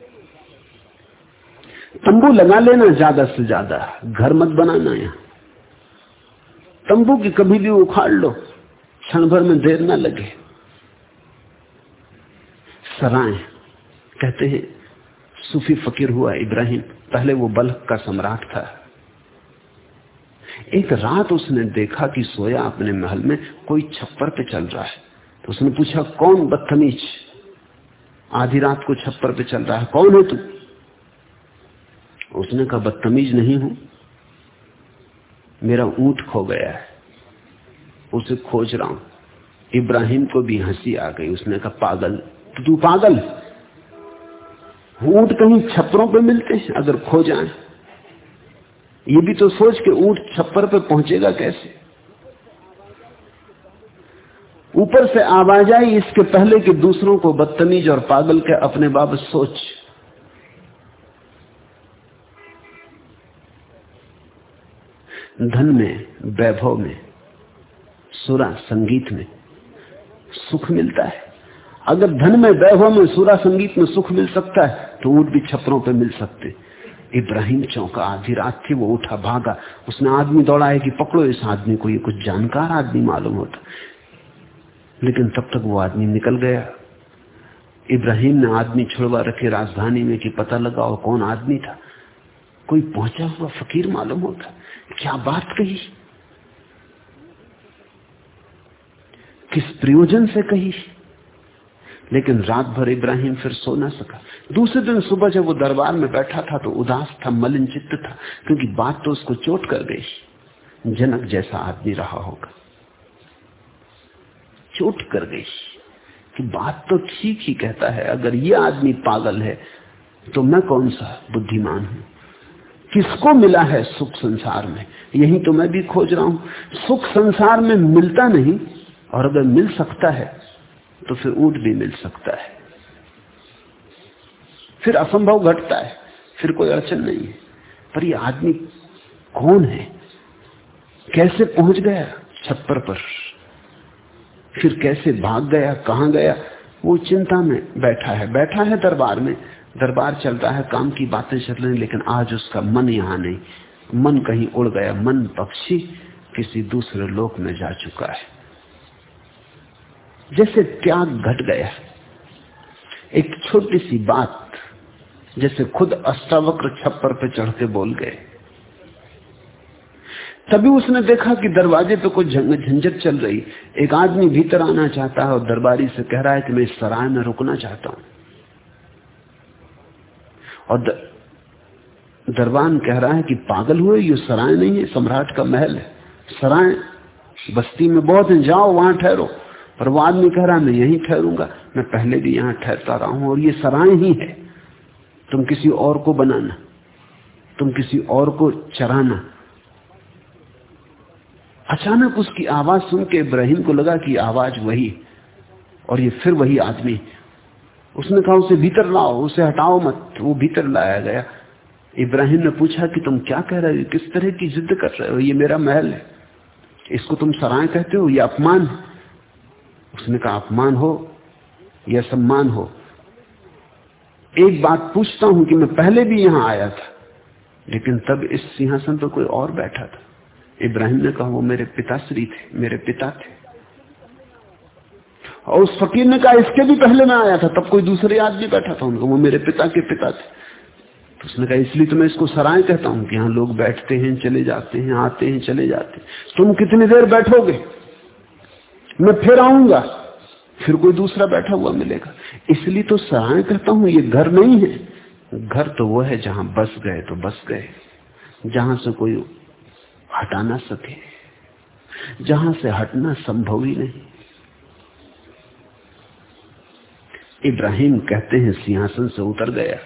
Speaker 2: तंबू लगा लेना ज़्यादा से ज़्यादा, घर मत बनाना यहाँ। तंबू की कभी भी उखाड़ लो, क्षण भर में देर ना लगे। सराय, कहते हैं, सूफी फकीर हुआ इब्राहिम, पहले वो बल्क का सम्राट था। एक रात उसने देखा कि सोया अपने महल में कोई छप्पर पे चल रहा है। तो उसने पूछा, कौन बदतमीज? आधी रात को छप्पर पे चल रहा है। कौन है तू? उसने कहा, बदतमीज नहीं हूँ। मेरा ऊँट खो गया है। उसे खोज रहा हूँ। इब्राहिम को भी हँसी आ गई। उसने कहा, पागल तो तू पागल ऊँट कहीं छप्परों पे मिलते हैं, अगर खो जाए। ये भी तो सोच के ऊँट छप्पर पे पहुंचेगा कैसे? ऊपर से आवाज़ आई, इसके पहले कि दूसरों को बदतमीज और पागल के अपने बाबत सोच। धन में, वैभव में, सुरा संगीत में सुख मिलता है। अगर धन में, वैभव में, सुरा संगीत में सुख मिल सकता है तो ऊट भी छपरों पे मिल सकते। इब्राहिम चौंका, आधी रात थी, वो उठा भागा। उसने आदमी दौड़ाया कि पकड़ो इस आदमी को, ये कुछ जानकार आदमी मालूम होता। लेकिन तब तक वो आदमी निकल गया। इब्राहिम ने आदमी छुड़वा रखे राजधानी में कि पता लगाओ कौन आदमी था। कोई पहुँचा हुआ फकीर मालूम होता। क्या बात कही? किस प्रयोजन से कही? लेकिन रात भर इब्राहिम फिर सो ना सका। दूसरे दिन सुबह जब वो दरबार में बैठा था तो उदास था मलिन चित्त था, क्योंकि बात तो उसको चोट कर गई। जनक जैसा आदमी रहा होगा। चोट कर गई कि बात तो ठीक ही कहता है, अगर ये आदमी पागल है तो मैं कौन सा बुद्धिमान हूँ? किसको मिला है सुख संसार में? यही तो मैं भी खोज रहा हूँ। सुख संसार में मिलता नहीं, और अगर मिल सकता है तो फिर ऊट भी मिल सकता है। फिर असंभव घटता है, फिर कोई अड़चन नहीं है। पर ये आदमी कौन है? कैसे पहुँच गया? छप्पर पर। फिर कैसे भाग गया? कहाँ गया? वो चिंता में बैठा है। बैठा है दरबार में। दरबार चल रहा है, काम की बातें चल रही लेकिन आज उसका मन यहाँ नहीं। मन कहीं उड़ गया। मन पक्षी किसी दूसरे लोक में जा चुका है। जैसे त्याग घट गया। एक छोटी सी बात, जैसे खुद अष्टावक्र छप्पर पे चढ़ के बोल गए। तभी उसने देखा कि दरवाजे पे कुछ झंझट चल रही। एक आदमी भीतर आना चाहता है और दरबारी से कह रहा है कि मैं इस सराय में रुकना चाहता हूँ। और दरबान कह रहा है कि पागल हुए, ये सराय नहीं है, सम्राट का महल है। सराय बस्ती में बहुत है, जाओ, वहाँ ठहरो। पर वो आदमी कह रहा, मैं यहीं ठहरूँगा। मैं पहले भी यहाँ ठहरता रहा हूँ और ये सराय ही है। तुम किसी और को बनाना। तुम किसी और को चराना। अचानक उसकी आवाज़ सुन के इब्राहिम को लगा कि आवाज़ वही और ये फिर वही आदमी उसने कहा, उसे भीतर लाओ, उसे हटाओ मत। वो भीतर लाया गया। इब्राहिम ने पूछा कि तुम क्या कह रहे हो? किस तरह की जिद कर रहे हो? ये मेरा महल है। इसको तुम सराय कहते हो? ये अपमान है। उसने कहा, अपमान हो या सम्मान हो? एक बात पूछता हूँ कि मैं पहले भी यहाँ आया था, लेकिन तब इस सिंहासन पर कोई और बैठा था। इब्राहिम ने कहा, वो मेरे पिताश्री थे, मेरे पिता थे। और उस फकीर ने कहा, इसके भी पहले मैं आया था, तब कोई दूसरे आदमी बैठा था? उनको, वो मेरे पिता के पिता थे। तो उसने कहा, इसलिए तो मैं इसको सराय कहता हूँ कि यहाँ लोग बैठते हैं, चले जाते हैं, आते हैं, चले जाते हैं। तुम कितनी देर बैठोगे? मैं फिर आऊँगा। फिर कोई दूसरा बैठा हुआ मिलेगा। इसलिए तो सराय कहता हूँ, ये घर नहीं है। घर तो वो है जहाँ बस गए तो बस गए। जहाँ से कोई हटा ना सके। जहाँ से हटना संभव ही नहीं। इब्राहिम कहते हैं, सिंहासन से उतर गया।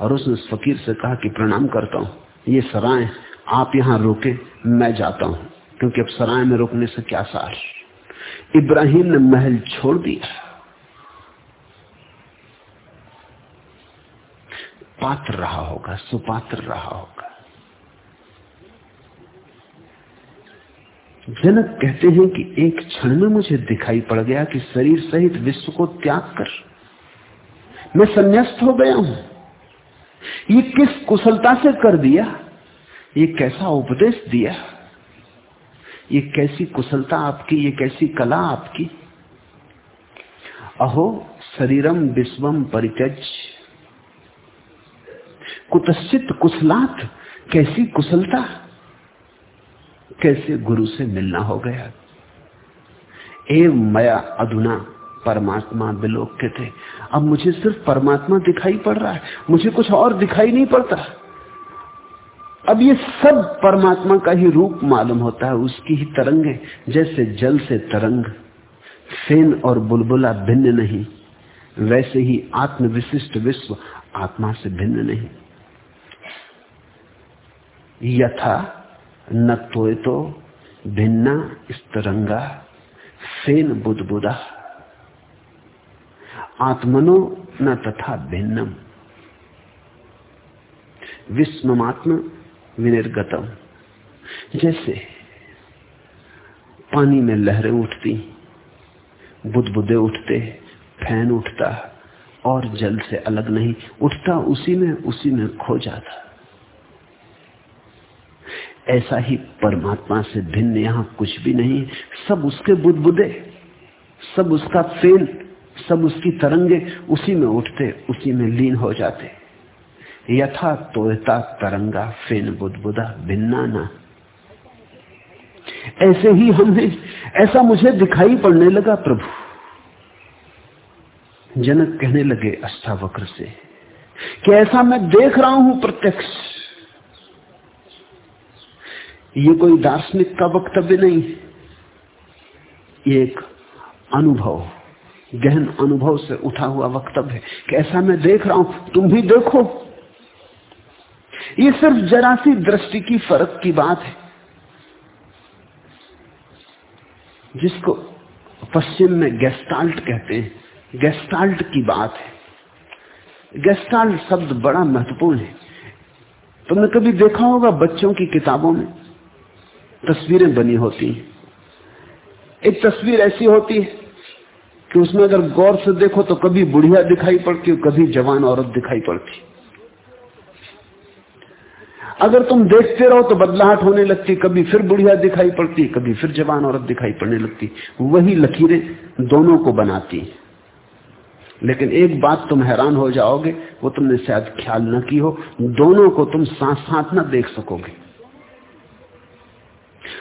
Speaker 2: और उसने उस फकीर से कहा कि प्रणाम करता हूँ। ये सराय, आप यहाँ रोके, मैं जाता हूँ। क्योंकि अब सराय में रुकने से क्या सार? इब्राहिम ने महल छोड़ दिया। पात्र रहा होगा, सुपात्र रहा होगा। जनक कहते हैं कि एक क्षण में मुझे दिखाई पड़ गया कि शरीर सहित विश्व को त्याग कर मैं संन्यास्त हो गया हूँ। ये किस कुशलता से कर दिया? ये कैसा उपदेश दिया? ये कैसी कुशलता आपकी, ये कैसी कला आपकी? अहो, शरीरम विश्वम परित्यज कुतश्चित कुशलात, कैसी कुशलता? कैसे गुरु से मिलना हो गया? एवं मया अधुना परमात्मा विलोक के थे। अब मुझे सिर्फ़ परमात्मा दिखाई पड़ रहा है, मुझे कुछ और दिखाई नहीं पड़ता। अब ये सब परमात्मा का ही रूप मालूम होता है उसकी ही तरंग है। जैसे जल से तरंग फेन और बुलबुला भिन्न नहीं वैसे ही आत्म विशिष्ट विश्व आत्मा से भिन्न नहीं। यथा न तो, तो भिन्ना स्तरंगा सेन बुदबुदा। आत्मनो न तथा भिन्नम। विस्मात्म विनिर्गतम। जैसे पानी में लहरें उठती, बुदबुदे उठते, फ़ैन उठता और जल से अलग नहीं, उठता उसी में उसी में खो जाता। ऐसा ही परमात्मा से भिन्न यहाँ कुछ भी नहीं, सब उसके बुदबुदे, सब उसका फेल, सब उसकी तरंगे उसी में उठते, उसी में लीन हो जाते। यथा तोयता तरंगा फेन बुदबुदा भिन्ना ना। ऐसे ही हमने ऐसा मुझे दिखाई पड़ने लगा प्रभु। जनक कहने लगे अष्टावक्र से, कि ऐसा मैं देख रहा हूँ प्रत्यक्ष। ये कोई दार्शनिक का वक्तव्य नहीं ये एक अनुभव, गहन अनुभव से उठा हुआ वक्तव्य है कि ऐसा मैं देख रहा हूँ, तुम भी देखो। ये सिर्फ़ जरा सी दृष्टि की फ़र्क की बात है। जिसको पश्चिम में गेस्टाल्ट कहते हैं गेस्टाल्ट की बात है। गेस्टाल्ट शब्द बड़ा महत्वपूर्ण है। तुमने कभी देखा होगा बच्चों की किताबों में? तस्वीरें बनी होती हैं। एक तस्वीर ऐसी होती है कि उसमें अगर गौर से देखो तो कभी बुढ़िया दिखाई पड़ती कभी जवान औरत दिखाई पड़ती। अगर तुम देखते रहो तो बदलाहट होने लगती, कभी फिर बुढ़िया दिखाई पड़ती, कभी फिर जवान औरत दिखाई पड़ने लगती। वही लकीरें दोनों को बनाती। लेकिन एक बात तुम हैरान हो जाओगे, वो तुमने शायद ख्याल न की हो, दोनों को तुम साथ साथ न देख सकोगे।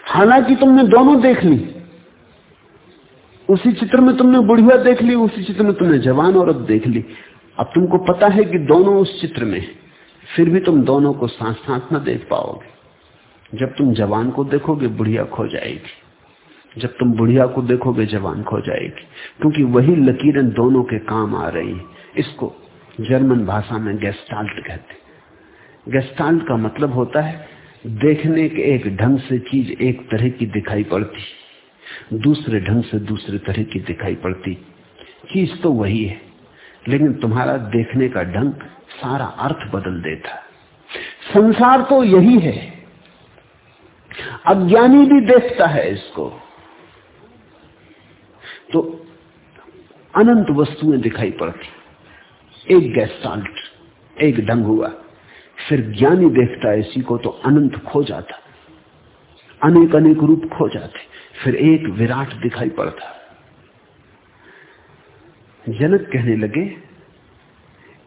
Speaker 2: हालाँकि तुमने दोनों देख ली, उसी चित्र में तुमने बुढ़िया देख ली, उसी चित्र में तुमने जवान औरत देख ली। अब तुमको पता है कि दोनों उस चित्र में फिर भी तुम दोनों को साथ साथ न देख पाओगे। जब तुम जवान को देखोगे, बुढ़िया खो जाएगी। जब तुम बुढ़िया को देखोगे, जवान खो जाएगी। क्योंकि वही लकीरें दोनों के काम आ रही है। इसको जर्मन भाषा में गेस्टाल्ट कहते गेस्टाल्ट का मतलब होता है, देखने के एक ढंग से चीज़ एक तरह की दिखाई पड़ती। दूसरे ढंग से दूसरे तरह की दिखाई पड़ती। चीज़ तो वही है। लेकिन तुम्हारा देखने का ढंग सारा अर्थ बदल देता संसार तो यही है। अज्ञानी भी देखता है इसको। तो अनंत वस्तुएँ दिखाई पड़ती। एक गैस्टाल्ट एक ढंग हुआ। फिर ज्ञानी देखता है इसी को तो अनंत खो जाता। अनेक अनेक रूप खो जाते। फिर एक विराट दिखाई पड़ता। जनक कहने लगे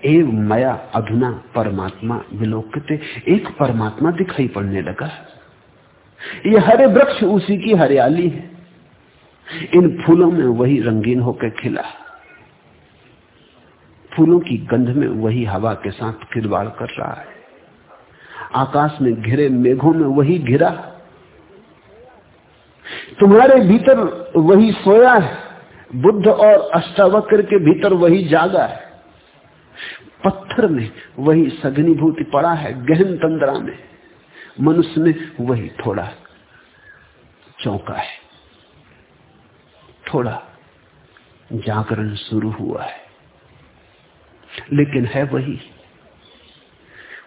Speaker 2: एव मया अधुना परमात्मा विलोकते। एक परमात्मा दिखाई पड़ने लगा। ये हरे वृक्ष उसी की हरियाली है। इन फूलों में वही रंगीन होकर खिला। फूलों की गंध में वही हवा के साथ किरवाड़ कर रहा है। आकाश में घिरे मेघों में वही घिरा। तुम्हारे भीतर वही सोया है। बुद्ध और अष्टावक्र के भीतर वही जागा है। पत्थर में वही सघनीभूति पड़ा है, गहन तंद्रा में। मनुष्य में वही थोड़ा चौंका है। थोड़ा जागरण शुरू हुआ है। लेकिन है वही।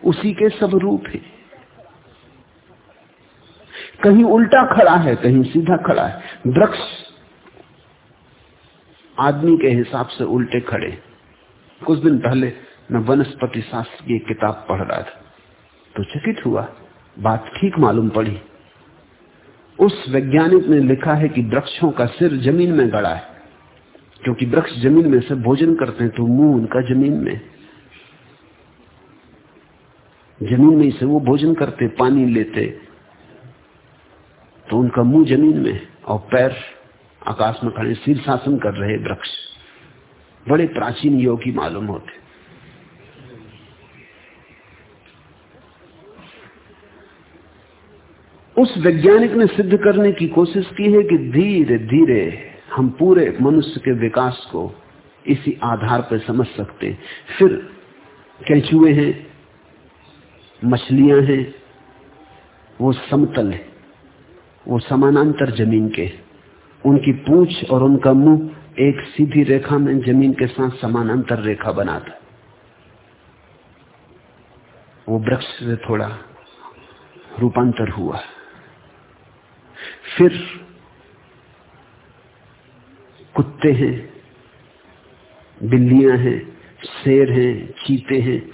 Speaker 2: उसी के सब रूप है। कहीं उल्टा खड़ा है, कहीं सीधा खड़ा है। वृक्ष आदमी के हिसाब से उल्टे खड़े। कुछ दिन पहले मैं वनस्पति शास्त्र की किताब पढ़ रहा था। तो चकित हुआ, बात ठीक मालूम पड़ी। उस वैज्ञानिक ने लिखा है कि वृक्षों का सिर ज़मीन में गड़ा है। क्योंकि वृक्ष ज़मीन में से भोजन करते हैं तो मुँह उनका ज़मीन में। ज़मीन में से वो भोजन करते, पानी लेते तो उनका मुँह ज़मीन में और पैर आकाश में खड़े शीर्षासन कर रहे वृक्ष। बड़े प्राचीन योगी मालूम होते। उस वैज्ञानिक ने सिद्ध करने की कोशिश की है कि धीरे धीरे हम पूरे मनुष्य के विकास को इसी आधार पर समझ सकते हैं। फिर कैचुए हैं, मछलियाँ हैं, वो समतल है, वो समानांतर ज़मीन के उनकी पूछ और उनका मुँह एक सीधी रेखा में ज़मीन के साथ समानांतर रेखा बनाता वो वृक्ष से थोड़ा रूपांतर हुआ फिर कुत्ते हैं, बिल्लियाँ हैं, शेर हैं, चीते हैं,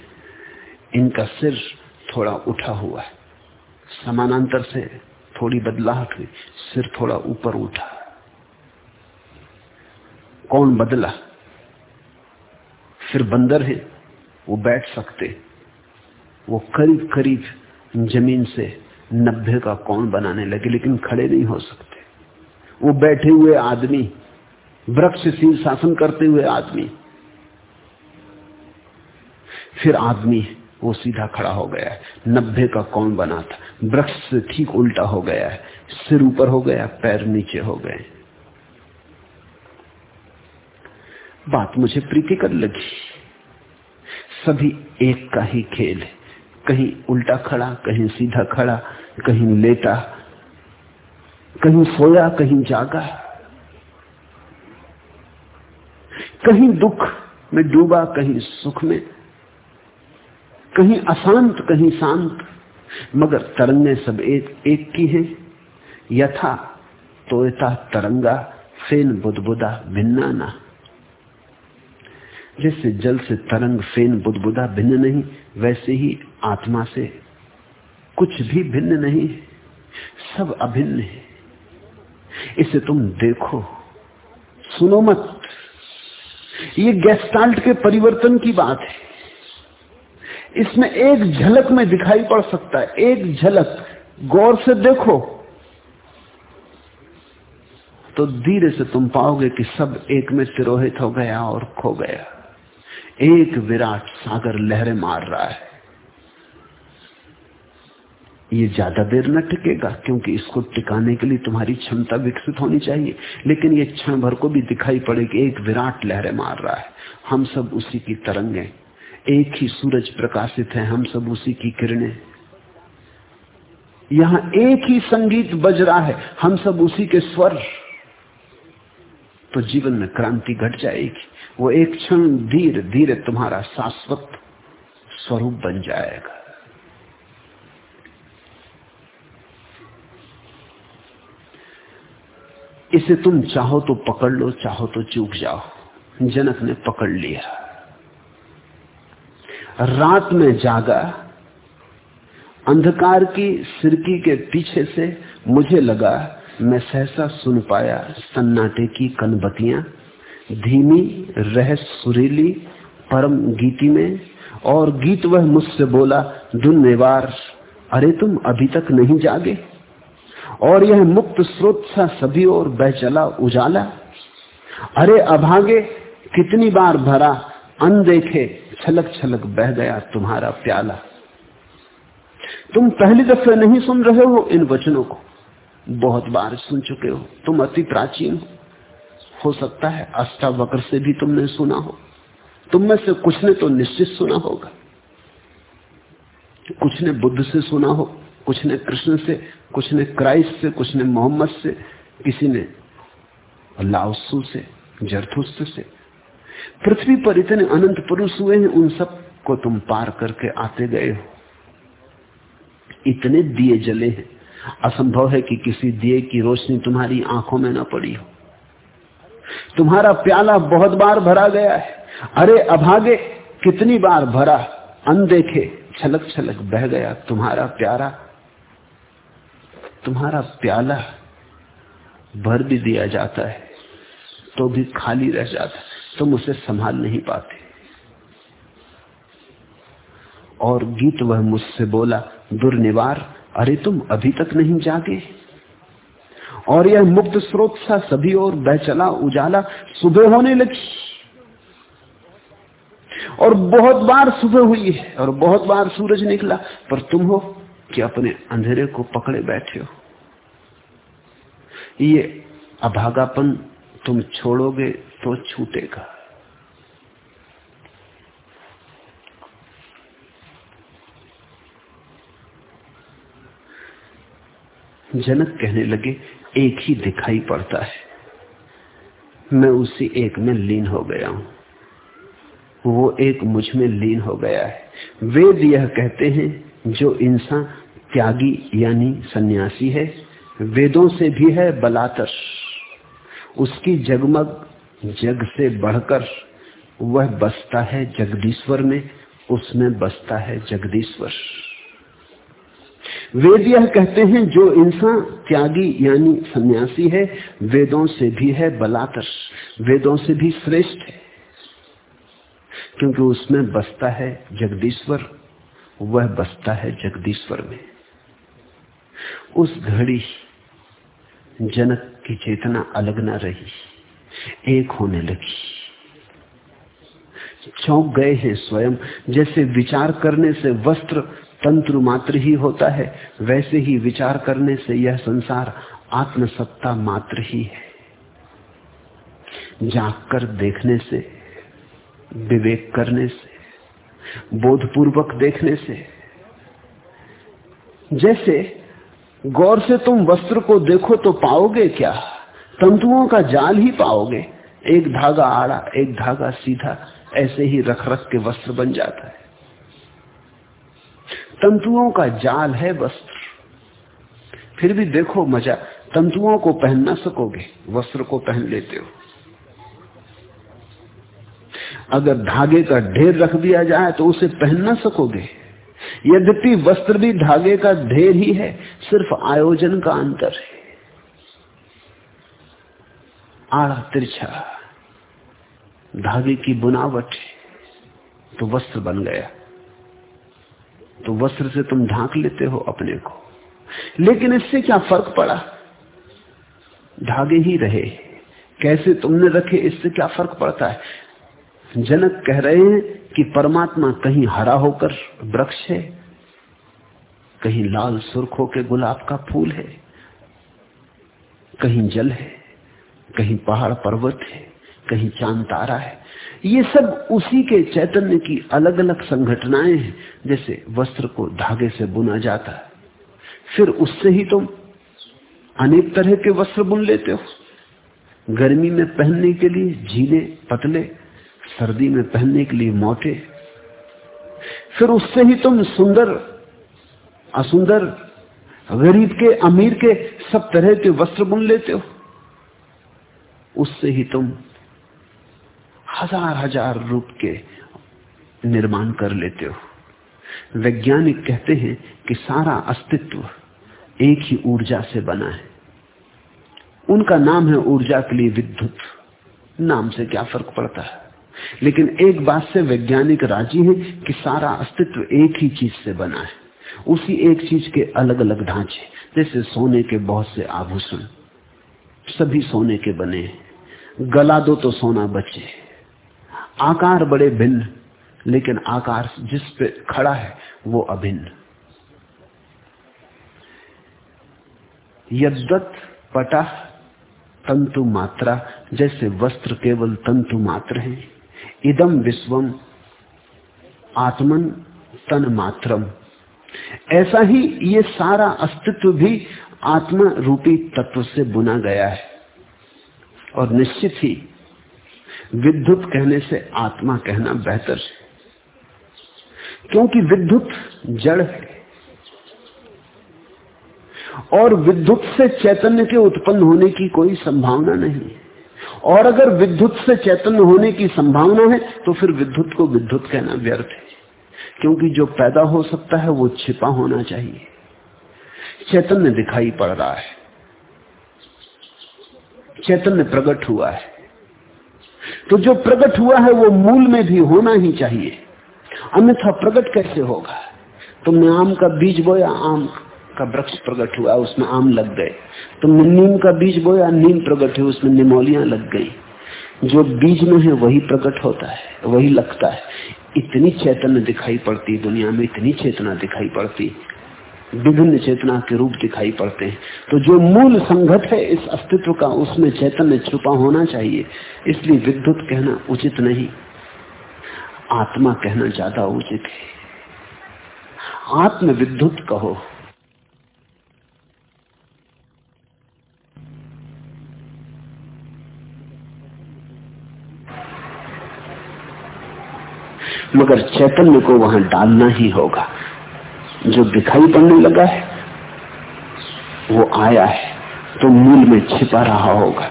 Speaker 2: इनका सिर थोड़ा उठा हुआ है। समानांतर से थोड़ी बदलाहट हुई, सिर थोड़ा ऊपर उठा। कौन बदला? फिर बंदर है, वो बैठ सकते। वो करीब करीब ज़मीन से नब्बे का कौन बनाने लगे, लेकिन खड़े नहीं हो सकते। वो बैठे हुए आदमी वृक्ष शासन करते हुए आदमी। फिर आदमी, वो सीधा खड़ा हो गया है। नब्बे का कौन बना था? वृक्ष से ठीक उल्टा हो गया है। सिर ऊपर हो गया, पैर नीचे हो गए। बात मुझे प्रीतिकर लगी। सभी एक का ही खेल है। कहीं उल्टा खड़ा, कहीं सीधा खड़ा, कहीं लेटा, कहीं सोया, कहीं जागा। कहीं दुख में डूबा, कहीं सुख में। कहीं अशांत, कहीं शांत, मगर तरंगे सब एक एक की है। यथा तोयता तरंगा फेन बुदबुदा भिन्ना ना। जैसे जल से तरंग फेन बुदबुदा भिन्न नहीं, वैसे ही आत्मा से कुछ भी भिन्न नहीं, सब अभिन्न है। इसे तुम देखो, सुनो मत। ये गैस्टाल्ट के परिवर्तन की बात है। इसमें एक झलक में दिखाई पड़ सकता है, एक झलक। गौर से देखो। तो धीरे से तुम पाओगे कि सब एक में तिरोहित हो गया और खो गया। एक विराट सागर लहरें मार रहा है। ये ज़्यादा देर न टिकेगा, क्योंकि इसको टिकाने के लिए तुम्हारी क्षमता विकसित होनी चाहिए। लेकिन ये क्षण भर को भी दिखाई पड़ेगी एक विराट लहरें मार रहा है। हम सब उसी की तरंगे, एक ही सूरज प्रकाशित है, हम सब उसी की किरणें। यहाँ एक ही संगीत बज रहा है, हम सब उसी के स्वर। तो जीवन में क्रांति घट जाएगी। वो एक क्षण धीरे धीरे तुम्हारा शाश्वत स्वरूप बन जाएगा। इसे तुम चाहो तो पकड़ लो, चाहो तो चूक जाओ। जनक ने पकड़ लिया। रात में जागा। अंधकार की सिरकी के पीछे से मुझे लगा, मैं सहसा सुन पाया सन्नाटे की कनबतियाँ। धीमी रहस सुरीली, परम गीति में, और गीत वह मुझसे बोला, धुन अरे तुम अभी तक नहीं जागे। और यह मुक्त स्रोत सा सभी और बह चला उजाला। अरे अभागे, कितनी बार भरा, अनदेखे, छलक छलक बह गया तुम्हारा प्याला। तुम पहली दफे नहीं सुन रहे हो इन वचनों को। बहुत बार सुन चुके हो, तुम अति प्राचीन हो। हो सकता है अष्टावक्र से भी तुमने सुना हो। तुम में से कुछ ने तो निश्चित सुना होगा। कुछ ने बुद्ध से सुना हो, कुछ ने कृष्ण से, कुछ ने क्राइस्ट से, कुछ ने मोहम्मद से, किसी ने लाओसू से, जरथुस्त से। पृथ्वी पर इतने अनंत पुरुष हुए हैं, उन सबको तुम पार करके आते गए हो। इतने दिए जले हैं। असंभव है कि किसी दिए की रोशनी तुम्हारी आँखों में ना पड़ी हो। तुम्हारा प्याला बहुत बार भरा गया है। अरे अभागे, कितनी बार भरा? अनदेखे, छलक छलक बह गया तुम्हारा प्यारा। तुम्हारा प्याला भर भी दिया जाता है तो भी खाली रह जाता तुम उसे संभाल नहीं पाते। और गीत वह मुझसे बोला, दुर्निवार, अरे तुम अभी तक नहीं जागे? और यह मुक्त स्रोत सा सभी और बह चला, उजाला, सुबह होने लगी। और बहुत बार सुबह हुई है, और बहुत बार सूरज निकला, पर तुम हो कि अपने अंधेरे को पकड़े बैठे हो। ये अभागापन तुम छोड़ोगे तो छूटेगा। जनक कहने लगे एक ही दिखाई पड़ता है। मैं उसी एक में लीन हो गया हूँ। वो एक मुझमें लीन हो गया है। वेद यह कहते हैं, जो इंसान त्यागी यानी सन्यासी है, वेदों से भी है बलातर उसकी जगमग जग से बढ़कर वह बसता है जगदीश्वर में, उसमें बसता है जगदीश्वर। वेद यह कहते हैं, जो इंसान त्यागी यानी सन्यासी है, वेदों से भी है बलातर वेदों से भी श्रेष्ठ है। क्योंकि उसमें बसता है जगदीश्वर, वह बसता है जगदीश्वर में। उस घड़ी जनक की चेतना अलग न रही, एक होने लगी। चौंक गए हैं स्वयं, जैसे विचार करने से वस्त्र तंत्र मात्र ही होता है, वैसे ही विचार करने से यह संसार आत्मसत्ता मात्र ही है। जाग कर देखने से, विवेक करने से, बोधपूर्वक देखने से, जैसे गौर से तुम वस्त्र को देखो तो पाओगे क्या? तंतुओं का जाल ही पाओगे। एक धागा आड़ा, एक धागा सीधा, ऐसे ही रख रख के वस्त्र बन जाता है। तंतुओं का जाल है वस्त्र। फिर भी देखो मज़ा, तंतुओं को पहन ना सकोगे, वस्त्र को पहन लेते हो। अगर धागे का ढेर रख दिया जाए तो उसे पहन ना सकोगे। यद्यपि वस्त्र भी धागे का ढेर ही है, सिर्फ़ आयोजन का अंतर है। आड़ा तिरछा, धागे की बुनावट तो वस्त्र बन गया। तो वस्त्र से तुम ढांक लेते हो अपने को। लेकिन इससे क्या फ़र्क पड़ा? धागे ही रहे। कैसे तुमने रखे, इससे क्या फ़र्क पड़ता है? जनक कह रहे हैं कि परमात्मा कहीं हरा होकर वृक्ष है, कहीं लाल सुर्ख होकर गुलाब का फूल है, कहीं जल है, कहीं पहाड़ पर्वत है, कहीं चाँद तारा है। ये सब उसी के चैतन्य की अलग अलग संघटनाएँ हैं। जैसे वस्त्र को धागे से बुना जाता है। फिर उससे ही तुम अनेक तरह के वस्त्र बुन लेते हो। गर्मी में पहनने के लिए झीले पतले, सर्दी में पहनने के लिए मोटे। फिर उससे ही तुम सुंदर, असुंदर, गरीब के, अमीर के सब तरह के वस्त्र बुन लेते हो। उससे ही तुम हज़ार हज़ार रूप के निर्माण कर लेते हो। वैज्ञानिक कहते हैं कि सारा अस्तित्व एक ही ऊर्जा से बना है। उनका नाम है ऊर्जा के लिए विद्युत। नाम से क्या फ़र्क पड़ता है? लेकिन एक बात से वैज्ञानिक राज़ी है कि सारा अस्तित्व एक ही चीज़ से बना है। उसी एक चीज़ के अलग अलग ढांचे, जैसे सोने के बहुत से आभूषण। सभी सोने के बने गला दो तो सोना बचे। आकार बड़े भिन्न, लेकिन आकार जिस पे खड़ा है, वो अभिन्न। यद्वत पटा तंतु मात्रा, जैसे वस्त्र केवल तंतु मात्र है इदम विश्वम आत्मन तन मात्रम। ऐसा ही ये सारा अस्तित्व भी आत्मा रूपी तत्व से बुना गया है। और निश्चित ही विद्युत कहने से आत्मा कहना बेहतर है। क्योंकि विद्युत जड़ है। और विद्युत से चैतन्य के उत्पन्न होने की कोई संभावना नहीं। और अगर विद्युत से चैतन्य होने की संभावना है तो फिर विद्युत को विद्युत कहना व्यर्थ है। क्योंकि जो पैदा हो सकता है, वो छिपा होना चाहिए। चैतन्य दिखाई पड़ रहा है। चैतन्य प्रकट हुआ है। तो जो प्रकट हुआ है वो मूल में भी होना ही चाहिए। अन्यथा प्रकट कैसे होगा? तुमने आम का बीज बोया, आम का वृक्ष प्रकट हुआ, उसमें आम लग गए। तुमने नीम का बीज बोया, नीम प्रकट हुआ उसमें निमोलियाँ लग गई। जो बीज में है, वही प्रकट होता है, वही लगता है। इतनी चेतना दिखाई पड़ती, दुनिया में इतनी चेतना दिखाई पड़ती विभिन्न चेतना के रूप दिखाई पड़ते हैं। तो जो मूल संगत है, इस अस्तित्व का उसमें चैतन्य छुपा होना चाहिए। इसलिए विद्युत कहना उचित नहीं। आत्मा कहना ज़्यादा उचित है। आत्म विद्युत कहो। मगर चैतन्य को वहाँ डालना ही होगा। जो दिखाई पड़ने लगा है, वो आया है तो मूल में छिपा रहा होगा।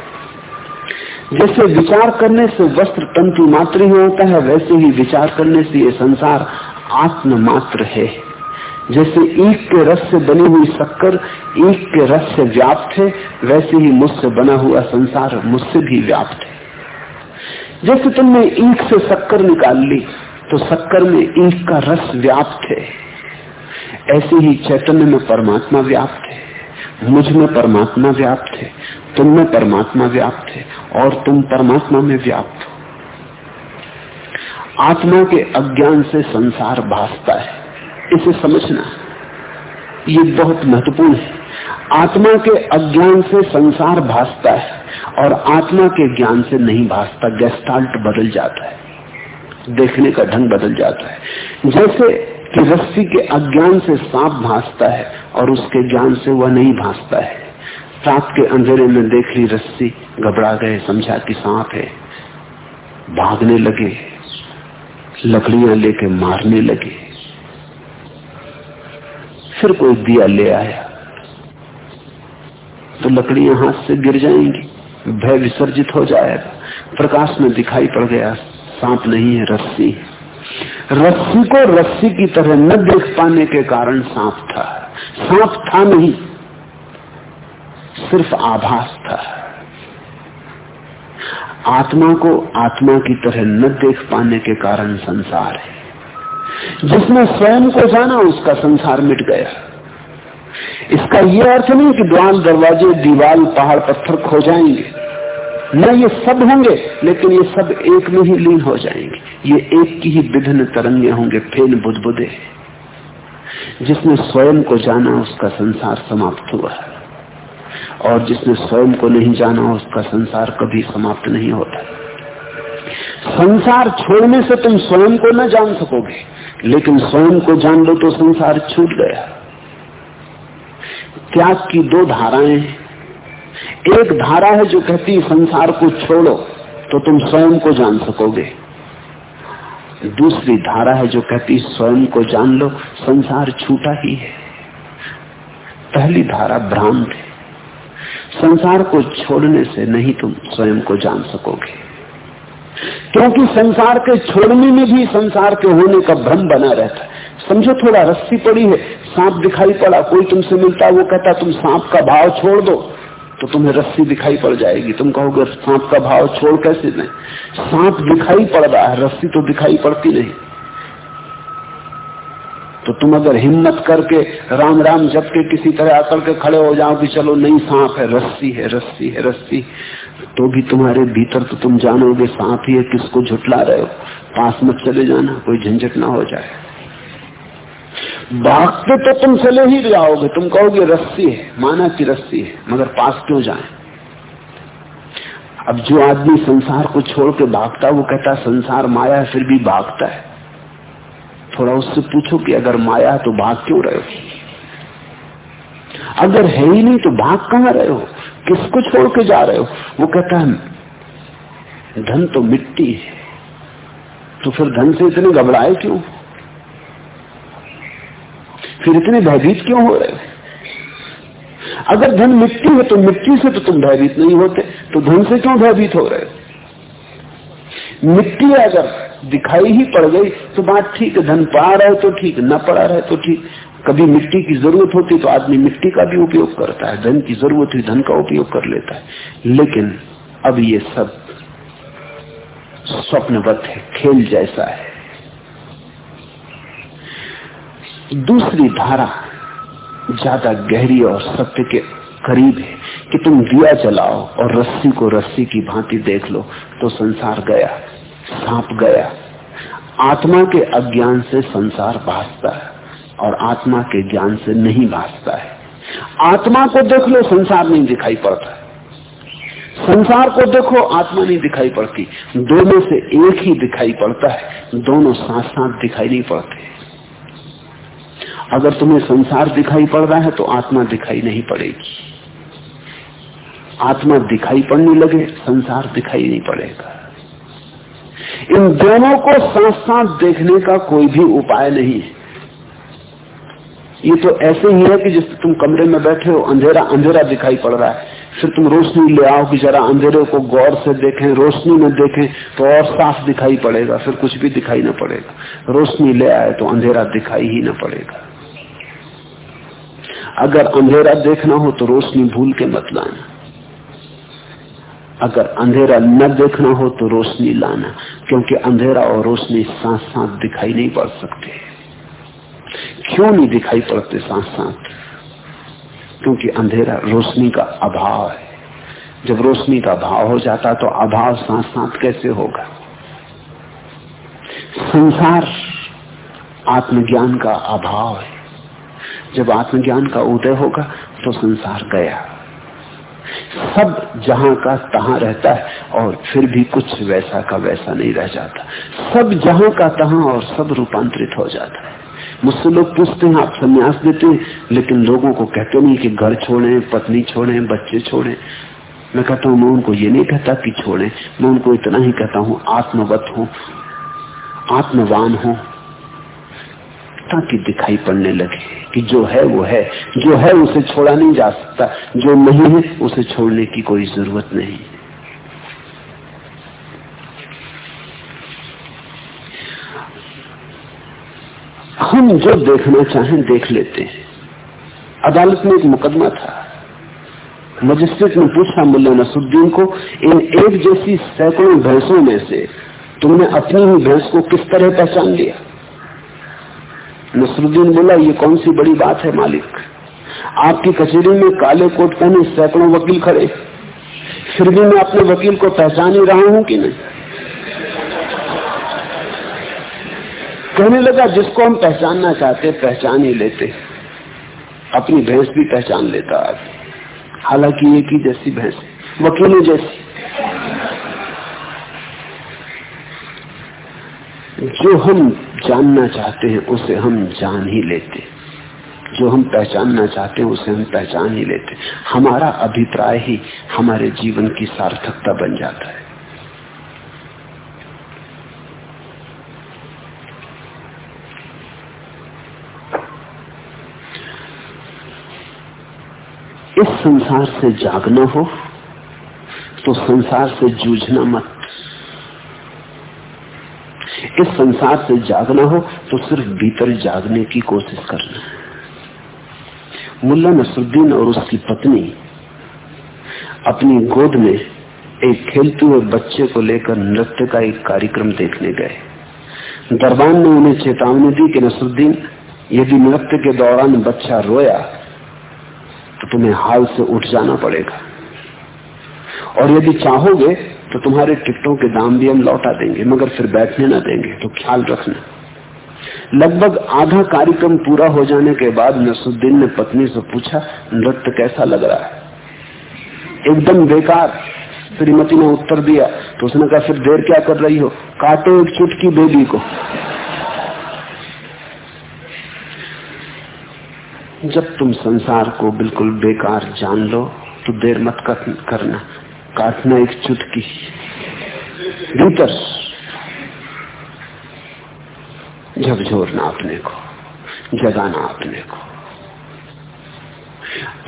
Speaker 2: जैसे विचार करने से वस्त्र तंतु मात्र ही होता है, वैसे ही विचार करने से ये संसार आत्म मात्र है। जैसे ईख के रस से बनी हुई शक्कर, ईख के रस से व्याप्त है, वैसे ही मुझसे बना हुआ संसार मुझसे भी व्याप्त है। जैसे तुमने ईख से शक्कर निकाल ली तो शक्कर में ईख का रस व्याप्त है। ऐसे ही चैतन्य में परमात्मा व्याप्त है। मुझमें परमात्मा व्याप्त है, तुम में परमात्मा व्याप्त है, और तुम परमात्मा में व्याप्त हो। आत्मा के अज्ञान से संसार भासता है। इसे समझना ये बहुत महत्वपूर्ण है। आत्मा के अज्ञान से संसार भासता है, और आत्मा के ज्ञान से नहीं भासता गैस्टाल्ट बदल जाता है। देखने का ढंग बदल जाता है। जैसे कि रस्सी के अज्ञान से सांप भासता है और उसके ज्ञान से वह नहीं भासता है। रात के अंधेरे में देख ली रस्सी, घबरा गए, समझा कि सांप है। भागने लगे, लकड़ियाँ लेके मारने लगे। फिर कोई दिया ले आया। तो लकड़ियाँ हाथ से गिर जाएँगी, भय विसर्जित हो जाएगा। प्रकाश में दिखाई पड़ गया, सांप नहीं है, रस्सी है। रस्सी को रस्सी की तरह न देख पाने के कारण सांप था। सांप था नहीं, सिर्फ़ आभास था। आत्मा को आत्मा की तरह न देख पाने के कारण संसार है। जिसने स्वयं को जाना, उसका संसार मिट गया। इसका यह अर्थ नहीं कि द्वार दरवाजे दीवार पहाड़, पत्थर खो जाएँगे। न ये सब होंगे, लेकिन ये सब एक में ही लीन हो जाएँगे। ये एक की ही विभिन्न तरंगे होंगे, फेन बुदबुदे। जिसने स्वयं को जाना, उसका संसार समाप्त हुआ है। और जिसने स्वयं को नहीं जाना, उसका संसार कभी समाप्त नहीं होता। संसार छोड़ने से तुम स्वयं को न जान सकोगे, लेकिन स्वयं को जान लो तो संसार छूट गया। त्याग की दो धाराएँ एक धारा है जो कहती संसार को छोड़ो तो तुम स्वयं को जान सकोगे। दूसरी धारा है जो कहती स्वयं को जान लो, संसार छूटा ही है। पहली धारा भ्रांत है। संसार को छोड़ने से नहीं तुम स्वयं को जान सकोगे। क्योंकि संसार के छोड़ने में भी संसार के होने का भ्रम बना रहता है। समझो, थोड़ा रस्सी पड़ी है, सांप दिखाई पड़ा, कोई तुमसे मिलता, वो कहता, तुम सांप का भाव छोड़ दो। तो तुम्हें रस्सी दिखाई पड़ जाएगी। तुम कहोगे, सांप का भाव छोड़ कैसे दें? सांप दिखाई पड़ रहा है, रस्सी तो दिखाई पड़ती नहीं। तो तुम अगर हिम्मत करके, राम राम जब के किसी तरह आकर के खड़े हो जाओ कि चलो, नहीं, सांप है, रस्सी है रस्सी है, रस्सी तो भी तुम्हारे भीतर तो तुम जानोगे, सांप ही है, किसको झुटला रहे हो? पास मत चले जाना, कोई झंझट ना हो जाए। भागते तो तुम चले ही जाओगे। तुम कहोगे, रस्सी है। माना की रस्सी है, मगर पास क्यों जाए? अब जो आदमी संसार को छोड़ के भागता, वो कहता, संसार माया फिर भी भागता है। थोड़ा उससे पूछो कि अगर माया है तो भाग क्यों रहे हो? अगर है ही नहीं तो भाग कहाँ रहे हो? किसको छोड़ के जा रहे हो? वो कहता है, धन तो मिट्टी है। तो फिर धन से इतने घबराए क्यों? फिर इतने भयभीत क्यों हो रहे हो? अगर धन मिट्टी है तो मिट्टी से तो तुम भयभीत नहीं होते तो धन से क्यों भयभीत हो रहे हो? मिट्टी अगर दिखाई ही पड़ गई तो बात ठीक धन पड़ा रहे तो ठीक, न पड़ा रहे तो ठीक। कभी मिट्टी की ज़रूरत होती तो आदमी मिट्टी का भी उपयोग करता है, धन की ज़रूरत हुई, धन का उपयोग कर लेता है। लेकिन अब ये सब स्वप्नवत है, खेल जैसा है। दूसरी धारा ज़्यादा गहरी और सत्य के करीब है कि तुम दिया जलाओ और रस्सी को रस्सी की भांति देख लो तो संसार गया, सांप गया। आत्मा के अज्ञान से संसार भासता है और आत्मा के ज्ञान से नहीं भासता है। आत्मा को देख लो, संसार नहीं दिखाई पड़ता संसार को देखो, आत्मा नहीं दिखाई पड़ती। दोनों से एक ही दिखाई पड़ता है, दोनों साथ साथ दिखाई नहीं पड़ते। अगर तुम्हें संसार दिखाई पड़ रहा है तो आत्मा दिखाई नहीं पड़ेगी। आत्मा दिखाई पड़ने लगे, संसार दिखाई नहीं पड़ेगा। इन दोनों को साथ साथ देखने का कोई भी उपाय नहीं है। ये तो ऐसे ही है कि जिस तुम कमरे में बैठे हो, अंधेरा अंधेरा दिखाई पड़ रहा है। फिर तुम रोशनी ले आओ कि जरा अंधेरे को गौर से देखें, रोशनी में देखें तो और साफ़ दिखाई पड़ेगा, फिर कुछ भी दिखाई ना पड़ेगा। रोशनी ले आए तो अंधेरा दिखाई ही ना पड़ेगा। अगर अंधेरा देखना हो तो रोशनी भूल के मत लाना। अगर अंधेरा न देखना हो तो रोशनी लाना, क्योंकि अंधेरा और रोशनी साथ साथ दिखाई नहीं पड़ सकते। क्यों नहीं दिखाई पड़ते साथ साथ क्योंकि अंधेरा रोशनी का अभाव है। जब रोशनी का भाव हो जाता तो अभाव साथ साथ कैसे होगा? संसार आत्मज्ञान का अभाव है। जब आत्मज्ञान का उदय होगा तो संसार गया। सब जहाँ का तहां रहता है, और फिर भी कुछ वैसा का वैसा नहीं रह जाता। सब जहाँ का तहां, और सब रूपांतरित हो जाता है। मुझसे लोग पूछते हैं, आप संन्यास देते हैं, लेकिन लोगों को कहते नहीं कि घर छोड़े, पत्नी छोड़े, बच्चे छोड़े। मैं कहता हूँ, मैं उनको ये नहीं कहता कि छोड़े। मैं उनको इतना ही कहता हूँ, आत्मवत हो, आत्मवान हो। ताकि दिखाई पड़ने लगे कि जो है वो है। जो है उसे छोड़ा नहीं जा सकता। जो नहीं है, उसे छोड़ने की कोई ज़रूरत नहीं। हम जो देखना चाहें, देख लेते हैं। अदालत में एक मुकदमा था। मजिस्ट्रेट ने पूछा मुल्ला नसुद्दीन को, इन एक जैसी सैकड़ों भैंसों में से तुमने अपनी ही भैंस को किस तरह पहचान लिया? नसरुद्दीन बोला, ये कौन सी बड़ी बात है मालिक? आपकी कचेरी में काले कोट पहने सैकड़ों वकील खड़े। फिर भी मैं अपने वकील को पहचान ही रहा हूँ कि नहीं? कहने लगा, जिसको हम पहचानना चाहते, पहचान ही लेते। अपनी भैंस भी पहचान लेता आज। हालाँकि एक ही जैसी भैंस, वकीलों जैसी। जो हम जानना चाहते हैं, उसे हम जान ही लेते। जो हम पहचानना चाहते हैं, उसे हम पहचान ही लेते। हमारा अभिप्राय ही हमारे जीवन की सार्थकता बन जाता है। इस संसार से जागना हो तो संसार से जूझना मत। इस संसार से जागना हो तो सिर्फ़ भीतर जागने की कोशिश करना। मुल्ला नसरुद्दीन और उसकी पत्नी अपनी गोद में एक खेलते हुए बच्चे को लेकर नृत्य का एक कार्यक्रम देखने गए। दरबान ने उन्हें चेतावनी दी कि नसरुद्दीन, यदि नृत्य के दौरान बच्चा रोया तो तुम्हें हाल से उठ जाना पड़ेगा। और यदि चाहोगे तो तुम्हारे टिकटों के दाम भी हम लौटा देंगे, मगर फिर बैठने ना देंगे तो ख्याल रखना। लगभग आधा कार्यक्रम पूरा हो जाने के बाद नसुद्दीन ने पत्नी से पूछा, नृत्य कैसा लग रहा है? एकदम बेकार। श्रीमती ने उत्तर दिया। तो उसने कहा, फिर देर क्या कर रही हो? काटो एक चुटकी बेबी को। जब तुम संसार को बिल्कुल बेकार जान लो तो देर मत करना। काटना एक चुटकी। भीतर झकझोरना अपने को, जगाना अपने को,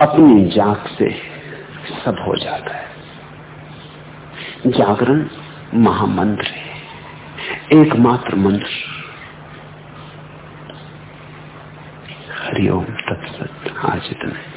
Speaker 2: अपनी जाग से सब हो जाता है। जागरण महामंत्र है, एकमात्र मंत्र। हरिओम तत्सत, आज इतने।